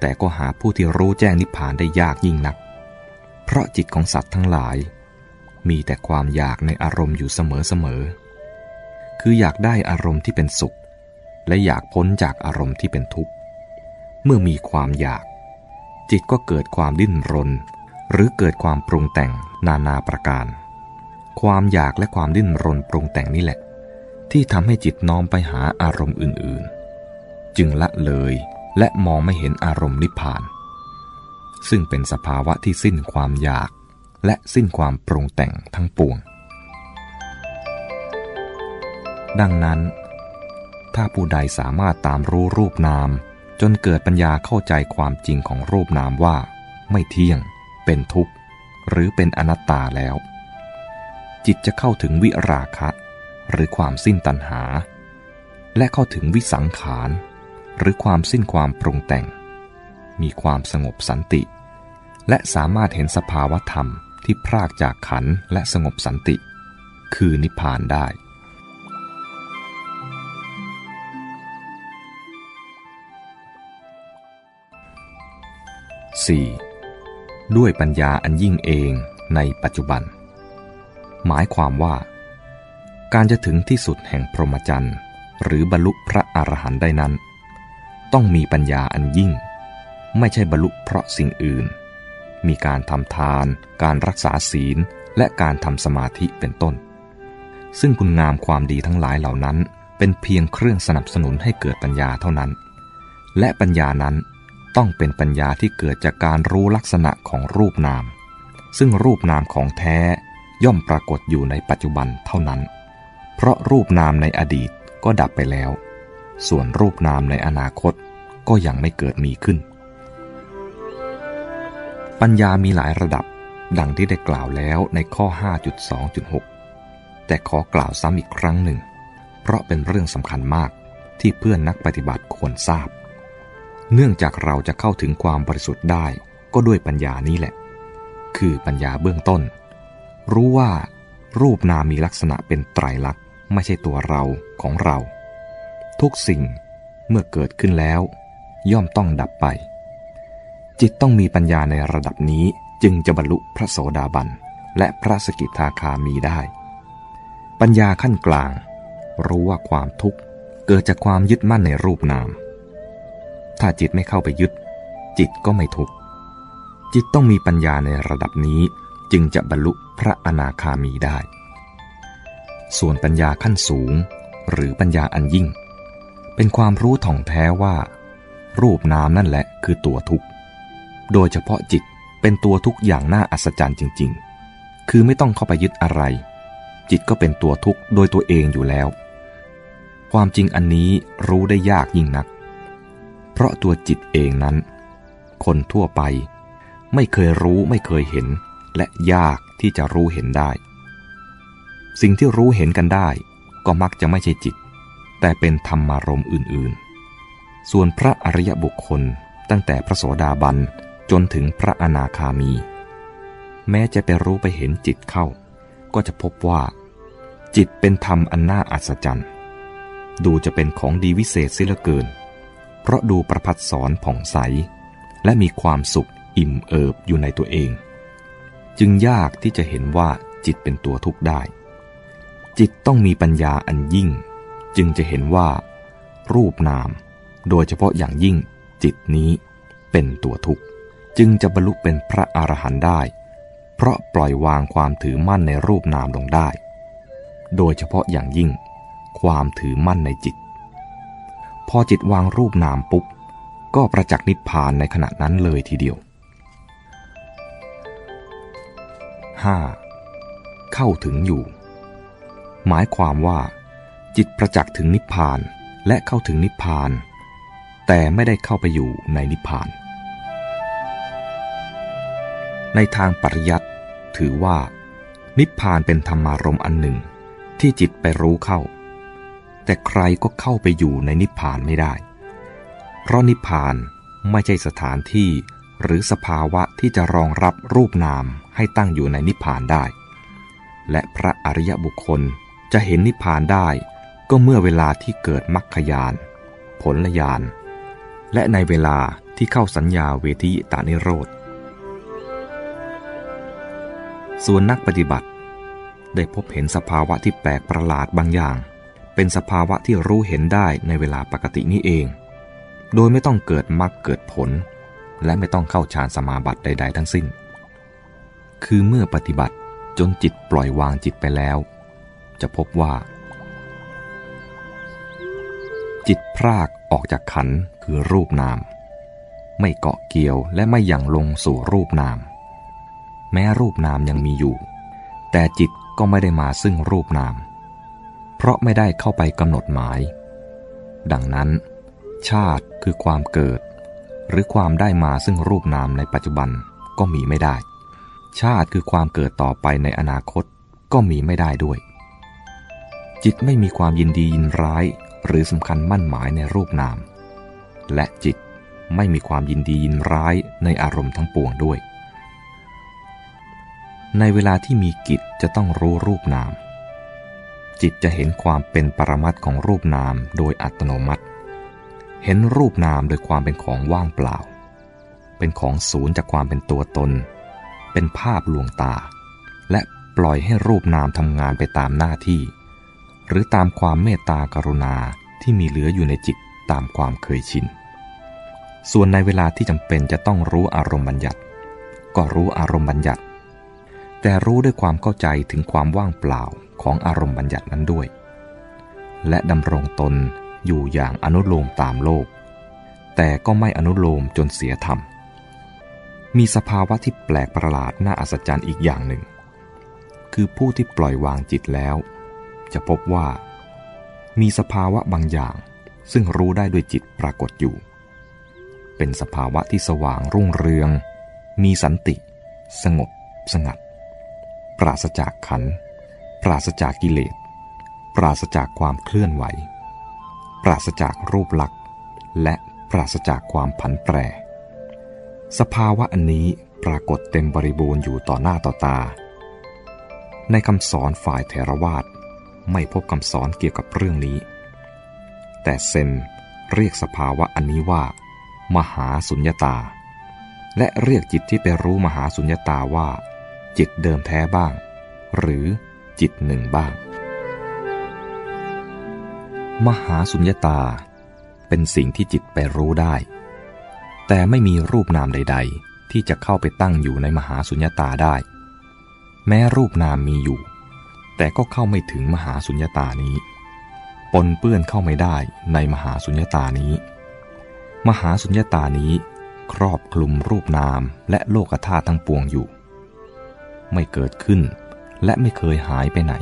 แต่ก็หาผู้ที่รู้แจ้งนิพพานได้ยากยิ่งนัก เพราะจิตของสัตว์ทั้งหลาย มีแต่ความอยากในอารมณ์อยู่เสมอๆ คืออยากได้อารมณ์ที่เป็นสุข และอยากพ้นจากอารมณ์ที่เป็นทุกข์ เมื่อมีความอยาก จิตก็เกิดความดิ้นรน หรือเกิดความปรุงแต่งนานาประการ ความอยากและความดิ้นรนปรุงแต่งนี่แหละ ที่ทำให้จิตน้อมไปหาอารมณ์อื่นๆ จึงละเลยและมองไม่เห็นอารมณ์นิพพาน ซึ่งเป็นสภาวะที่สิ้นความอยากและสิ้นความปรุงแต่งทั้งปวง ดังนั้น ถ้าผู้ใดสามารถตามรู้รูปนาม จนเกิดปัญญาเข้าใจความจริงของรูปนามว่า ไม่เที่ยง เป็นทุกข์ หรือเป็นอนัตตาแล้ว จิตจะเข้าถึงวิราคะ หรือความสิ้นตัณหา และเข้าถึงวิสังขาร หรือความสิ้นความปรุงแต่ง มีความสงบสันติ และสามารถเห็นสภาวธรรมที่พรากจากขันและสงบสันติ คือนิพพานได้ 4. ด้วยปัญญาอันยิ่งเองในปัจจุบัน หมายความว่า การจะถึงที่สุดแห่งพรหมจรรย์หรือบรรลุพระอรหันต์ได้นั้น ต้องมีปัญญาอันยิ่ง ไม่ใช่บรรลุเพราะสิ่งอื่น มีการทำทาน การรักษาศีลและการทำสมาธิเป็นต้น ซึ่งคุณงามความดีทั้งหลายเหล่านั้น เป็นเพียงเครื่องสนับสนุนให้เกิดปัญญาเท่านั้น และปัญญานั้นต้องเป็นปัญญาที่เกิดจากการรู้ลักษณะของรูปนาม ซึ่งรูปนามของแท้ ย่อมปรากฏอยู่ในปัจจุบันเท่านั้น เพราะรูปนามในอดีตก็ดับไปแล้ว ส่วนรูปนามในอนาคตก็ยังไม่เกิดมีขึ้น ปัญญามีหลายระดับดังที่ได้กล่าวแล้วในข้อ 5.2.6 แต่ขอกล่าวซ้ำอีกครั้งหนึ่ง เพราะเป็นเรื่องสำคัญมากที่เพื่อนนักปฏิบัติควรทราบ เนื่องจากเราจะเข้าถึงความบริสุทธิ์ได้ก็ด้วยปัญญานี้แหละ คือปัญญาเบื้องต้น รู้ว่ารูปนามมีลักษณะเป็นไตรลักษณ์ไม่ใช่ตัวเราของเรา ทุกสิ่งเมื่อเกิดขึ้นแล้ว ย่อมต้องดับไป จิตต้องมีปัญญาในระดับนี้จึงจะบรรลุพระโสดาบันและพระสกิทาคามีได้ ปัญญาขั้นกลาง รู้ว่าความทุกข์เกิดจากความยึดมั่นในรูปนาม ถ้าจิตไม่เข้าไปยึด จิตก็ไม่ทุกข์จิตต้องมีปัญญาในระดับนี้จึงจะบรรลุพระอนาคามีได้ ส่วนปัญญาขั้นสูงหรือปัญญาอันยิ่ง เป็นความรู้ท่องแท้ว่า รูปนามนั่นแหละคือตัวทุกข์ โดยเฉพาะจิตเป็นตัวทุกข์อย่างน่าอัศจรรย์จริง ๆ คือไม่ต้องเข้าไปยึดอะไร จิตก็เป็นตัวทุกข์โดยตัวเองอยู่แล้ว ความจริงอันนี้รู้ได้ยากยิ่งนัก เพราะตัวจิตเองนั้น คนทั่วไปไม่เคยรู้ไม่เคยเห็นและยาก ที่จะรู้เห็นได้ สิ่งที่รู้เห็นกันได้ ก็มักจะไม่ใช่จิต แต่เป็นธรรมารมณ์อื่นๆ ส่วนพระอริยบุคคลตั้งแต่พระโสดาบันจนถึงพระอนาคามี แม้จะไปรู้ไปเห็นจิตเข้า ก็จะพบว่า จิตเป็นธรรมอันน่าอัศจรรย์ ดูจะเป็นของดีวิเศษสิละเกิน เพราะดูประพัดสอนผ่องใส และมีความสุขอิ่มเอิบอยู่ในตัวเอง จึงยากที่จะเห็นว่าจิตเป็นตัวทุกข์ได้ จิตต้องมีปัญญาอันยิ่ง จึงจะเห็นว่า รูปนาม โดยเฉพาะอย่างยิ่งจิตนี้เป็นตัวทุกข์จึงจะบรรลุเป็นพระอรหันต์ได้ เพราะปล่อยวางความถือมั่นในรูปนามลงได้ โดยเฉพาะอย่างยิ่ง ความถือมั่นในจิต พอจิตวางรูปนามปุ๊บ ก็ประจักษ์นิพพานในขณะนั้นเลยทีเดียว 5. เข้าถึงอยู่ หมายความว่า จิตประจักษ์ถึงนิพพานและเข้าถึงนิพพาน แต่ไม่ได้เข้าไปอยู่ในนิพพาน ในทางปริยัติถือว่า นิพพานเป็นธรรมารมอันหนึ่ง ที่จิตไปรู้เข้า แต่ใครก็เข้าไปอยู่ในนิพพานไม่ได้ เพราะนิพพานไม่ใช่สถานที่หรือสภาวะที่จะรองรับรูปนาม ให้ตั้งอยู่ในนิพพานได้ และพระอริยบุคคลจะเห็นนิพพานได้ก็เมื่อเวลาที่เกิดมรรคยาน ผลยาน และในเวลาที่เข้าสัญญาเวทีตานิโรธ ส่วนนักปฏิบัติ ได้พบเห็นสภาวะที่แปลกประหลาดบางอย่าง เป็นสภาวะที่รู้เห็นได้ในเวลาปกตินี้เอง โดยไม่ต้องเกิดมรรคเกิดผล และไม่ต้องเข้าฌานสมาบัติใด ๆ ทั้งสิ้น คือเมื่อปฏิบัติจนจิตปล่อยวางจิตไปแล้ว จะพบว่า จิตพรากออกจากขันคือรูปนาม ไม่เกาะเกี่ยวและไม่ยังลงสู่รูปนาม แม้รูปนามยังมีอยู่ แต่จิตก็ไม่ได้มาซึ่งรูปนาม เพราะไม่ได้เข้าไปกำหนดหมาย ดังนั้น ชาติคือความเกิด หรือความได้มาซึ่งรูปนามในปัจจุบันก็มีไม่ได้ ชาติคือความเกิดต่อไปในอนาคตก็มีไม่ได้ด้วย จิตไม่มีความยินดียินร้าย หรือสำคัญมั่นหมายในรูปนาม และจิตไม่มีความยินดียินร้ายในอารมณ์ทั้งปวงด้วย ในเวลาที่มีกิจจะต้องรู้รูปนาม จิตจะเห็นความเป็นปรมัตของรูปนามโดยอัตโนมัติ เห็นรูปนามโดยความเป็นของว่างเปล่า เป็นของศูนย์จากความเป็นตัวตน เป็นภาพลวงตา และปล่อยให้รูปนามทำงานไปตามหน้าที่ หรือตามความเมตตากรุณาที่มีเหลืออยู่ในจิตตามความเคยชิน ส่วนในเวลาที่จำเป็นจะต้องรู้อารมณ์บัญญัติ ก็รู้อารมณ์บัญญัติ แต่รู้ด้วยความเข้าใจถึงความว่างเปล่าของอารมณ์บัญญัตินั้นด้วย และดำรงตนอยู่อย่างอนุโลมตามโลก แต่ก็ไม่อนุโลมจนเสียธรรม มีสภาวะที่แปลกประหลาดน่าอัศจรรย์อีกอย่างหนึ่ง คือผู้ที่ปล่อยวางจิตแล้ว จะพบว่า มีสภาวะบางอย่าง ซึ่งรู้ได้ด้วยจิตปรากฏอยู่ เป็นสภาวะที่สว่างรุ่งเรือง มีสันติ สงบ สงัด ปราศจากขัน ปราศจากกิเลส ปราศจากความเคลื่อนไหว ปราศจากรูปลักษณ์ และปราศจากความผันแปร สภาวะอันนี้ปรากฏเต็มบริบูรณ์อยู่ต่อหน้าต่อตา ในคำสอนฝ่ายเทรวาสไม่พบคำสอนเกี่ยวกับเรื่องนี้ แต่เซนเรียกสภาวะอันนี้ว่า มหาสุญญตา และเรียกจิตที่ไปรู้มหาสุญญตาว่า จิตเดิมแท้บ้าง หรือจิตหนึ่งบ้าง มหาสุญญตาเป็นสิ่งที่จิตไปรู้ได้ แต่ไม่มีรูปนามใด ๆ ที่จะเข้าไปตั้งอยู่ในมหาสุญญตาได้ แม้รูปนามมีอยู่ แต่ก็เข้าไม่ถึงมหาสุญญตานี้ ปนเปื้อนเข้าไม่ได้ในมหาสุญญตานี้ มหาสุญญตานี้ครอบคลุมรูปนามและโลกธาตุทั้งปวงอยู่ ไม่เกิดขึ้นและไม่เคยหายไปไหน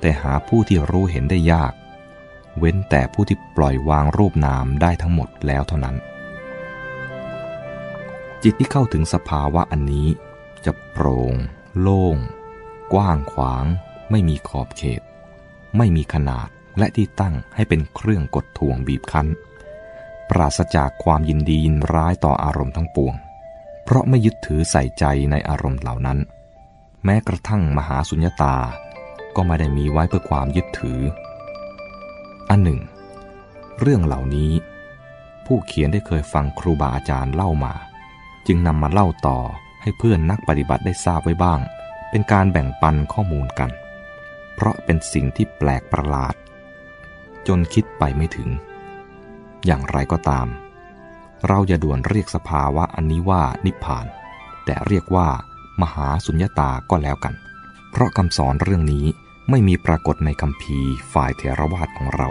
แต่หาผู้ที่รู้เห็นได้ยาก เว้นแต่ผู้ที่ปล่อยวางรูปนามได้ทั้งหมดแล้วเท่านั้น จิตที่เข้าถึงสภาวะอันนี้ จะโปร่ง โล่ง กว้างขวาง ไม่มีขอบเขต ไม่มีขนาดและที่ตั้งให้เป็นเครื่องกดทวงบีบคั้น ปราศจากความยินดียินร้ายต่ออารมณ์ทั้งปวง เพราะไม่ยึดถือใส่ใจในอารมณ์เหล่านั้น แม้กระทั่งมหาสุญญตา ก็ไม่ได้มีไว้เพื่อความยึดถือ อันหนึ่ง เรื่องเหล่านี้ ผู้เขียนได้เคยฟังครูบาอาจารย์เล่ามา จึงนำมาเล่าต่อให้เพื่อนนักปฏิบัติได้ทราบไว้บ้าง เป็นการแบ่งปันข้อมูลกัน เพราะเป็นสิ่งที่แปลกประหลาด จนคิดไปไม่ถึง อย่างไรก็ตาม เราอย่าด่วนเรียกสภาวะอันนี้ว่านิพพาน แต่เรียกว่ามหาสุญญตาก็แล้วกัน เพราะคำสอนเรื่องนี้ไม่มีปรากฏในคำพีฝ่ายเทรวาทของเรา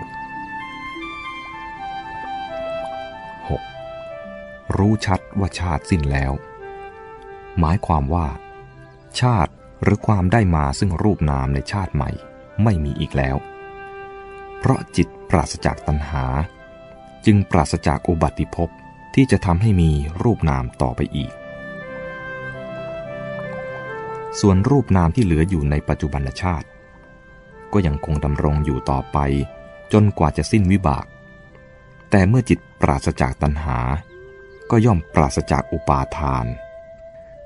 รู้ชัดว่าชาติสิ้นแล้ว หมายความว่า ชาติหรือความได้มาซึ่งรูปนามในชาติใหม่ไม่มีอีกแล้ว เพราะจิตปราศจากตัณหา จึงปราศจากอุบัติภพที่จะทำให้มีรูปนามต่อไปอีก ส่วนรูปนามที่เหลืออยู่ในปัจจุบันชาติ ก็ยังคงดำรงอยู่ต่อไป จนกว่าจะสิ้นวิบาก แต่เมื่อจิตปราศจากตัณหา ก็ย่อมปราศจากอุปาทาน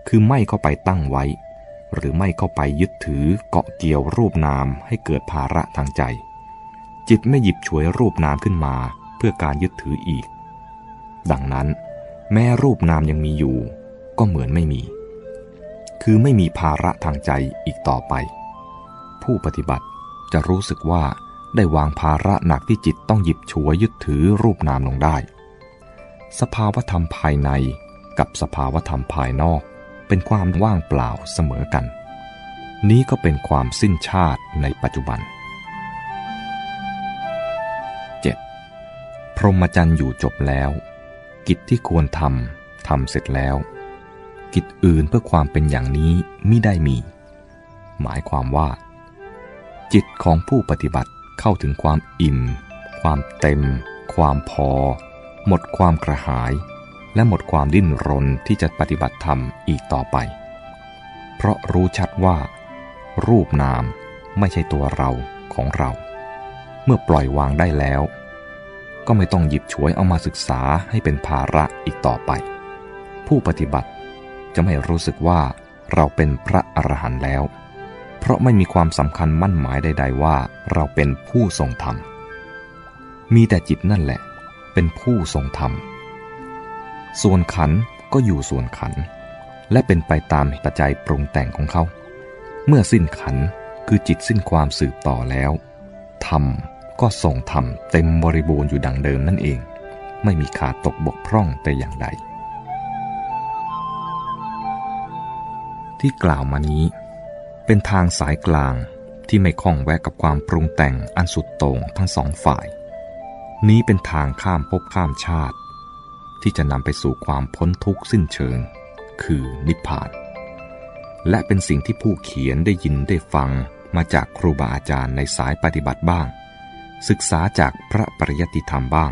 คือไม่เข้าไปตั้งไว้ หรือไม่เข้าไปยึดถือเกาะเกี่ยวรูปนามให้เกิดภาระทางใจ จิตไม่หยิบฉวยรูปนามขึ้นมาเพื่อการยึดถืออีก ดังนั้น แม้รูปนามยังมีอยู่ ก็เหมือนไม่มี คือไม่มีภาระทางใจอีกต่อไป ผู้ปฏิบัติจะรู้สึกว่าได้วางภาระหนักที่จิตต้องหยิบฉวยยึดถือรูปนามลงได้ สภาวธรรมภายในกับสภาวธรรมภายนอก เป็นความว่างเปล่าเสมอกัน นี้ก็เป็นความสิ้นชาติในปัจจุบัน 7. พรหมจรรย์อยู่จบแล้ว กิจที่ควรทำทำเสร็จแล้ว กิจอื่นเพื่อความเป็นอย่างนี้ไมิได้มี หมายความว่า จิตของผู้ปฏิบัติเข้าถึงความอิ่ม ความเต็ม ความพอ หมดความกระหาย และหมดความดิ้นรนที่จะปฏิบัติธรรมอีกต่อไป เพราะรู้ชัดว่า รูปนามไม่ใช่ตัวเราของเรา เมื่อปล่อยวางได้แล้ว ก็ไม่ต้องหยิบฉวยเอามาศึกษาให้เป็นภาระอีกต่อไป ผู้ปฏิบัติจะไม่รู้สึกว่าเราเป็นพระอรหันต์แล้ว เพราะไม่มีความสำคัญมั่นหมายใด ๆ ว่าเราเป็นผู้ทรงธรรม มีแต่จิตนั่นแหละ เป็นผู้ทรงธรรม ส่วนขันก็อยู่ส่วนขัน และเป็นไปตามปัจจัยปรุงแต่งของเขา เมื่อสิ้นขันคือจิตสิ้นความสืบต่อแล้ว ธรรมก็ทรงธรรมเต็มบริบูรณ์อยู่ดังเดิมนั่นเอง ไม่มีขาดตกบกพร่องแต่อย่างใด ที่กล่าวมานี้ เป็นทางสายกลางที่ไม่ข้องแวะกับความปรุงแต่งอันสุดโต่งทั้งสองฝ่าย นี้เป็นทางข้ามภพข้ามชาติ ที่จะนำไปสู่ความพ้นทุกข์สิ้นเชิง คือนิพพาน และเป็นสิ่งที่ผู้เขียนได้ยินได้ฟังมาจากครูบาอาจารย์ในสายปฏิบัติบ้าง ศึกษาจากพระปริยติธรรมบ้าง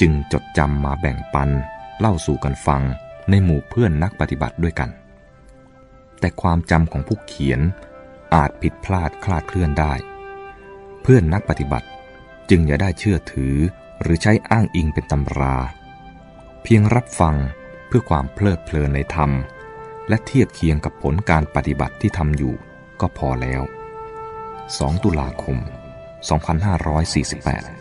จึงจดจำมาแบ่งปัน เล่าสู่กันฟังในหมู่เพื่อนนักปฏิบัติด้วยกัน แต่ความจำของผู้เขียนอาจผิดพลาดคลาดเคลื่อนได้ เพื่อนนักปฏิบัติ จึงอย่าได้เชื่อถือหรือใช้อ้างอิงเป็นตำรา เพียงรับฟังเพื่อความเพลิดเพลินในธรรม และเทียบเคียงกับผลการปฏิบัติที่ทำอยู่ก็พอแล้ว 2 ตุลาคม 2548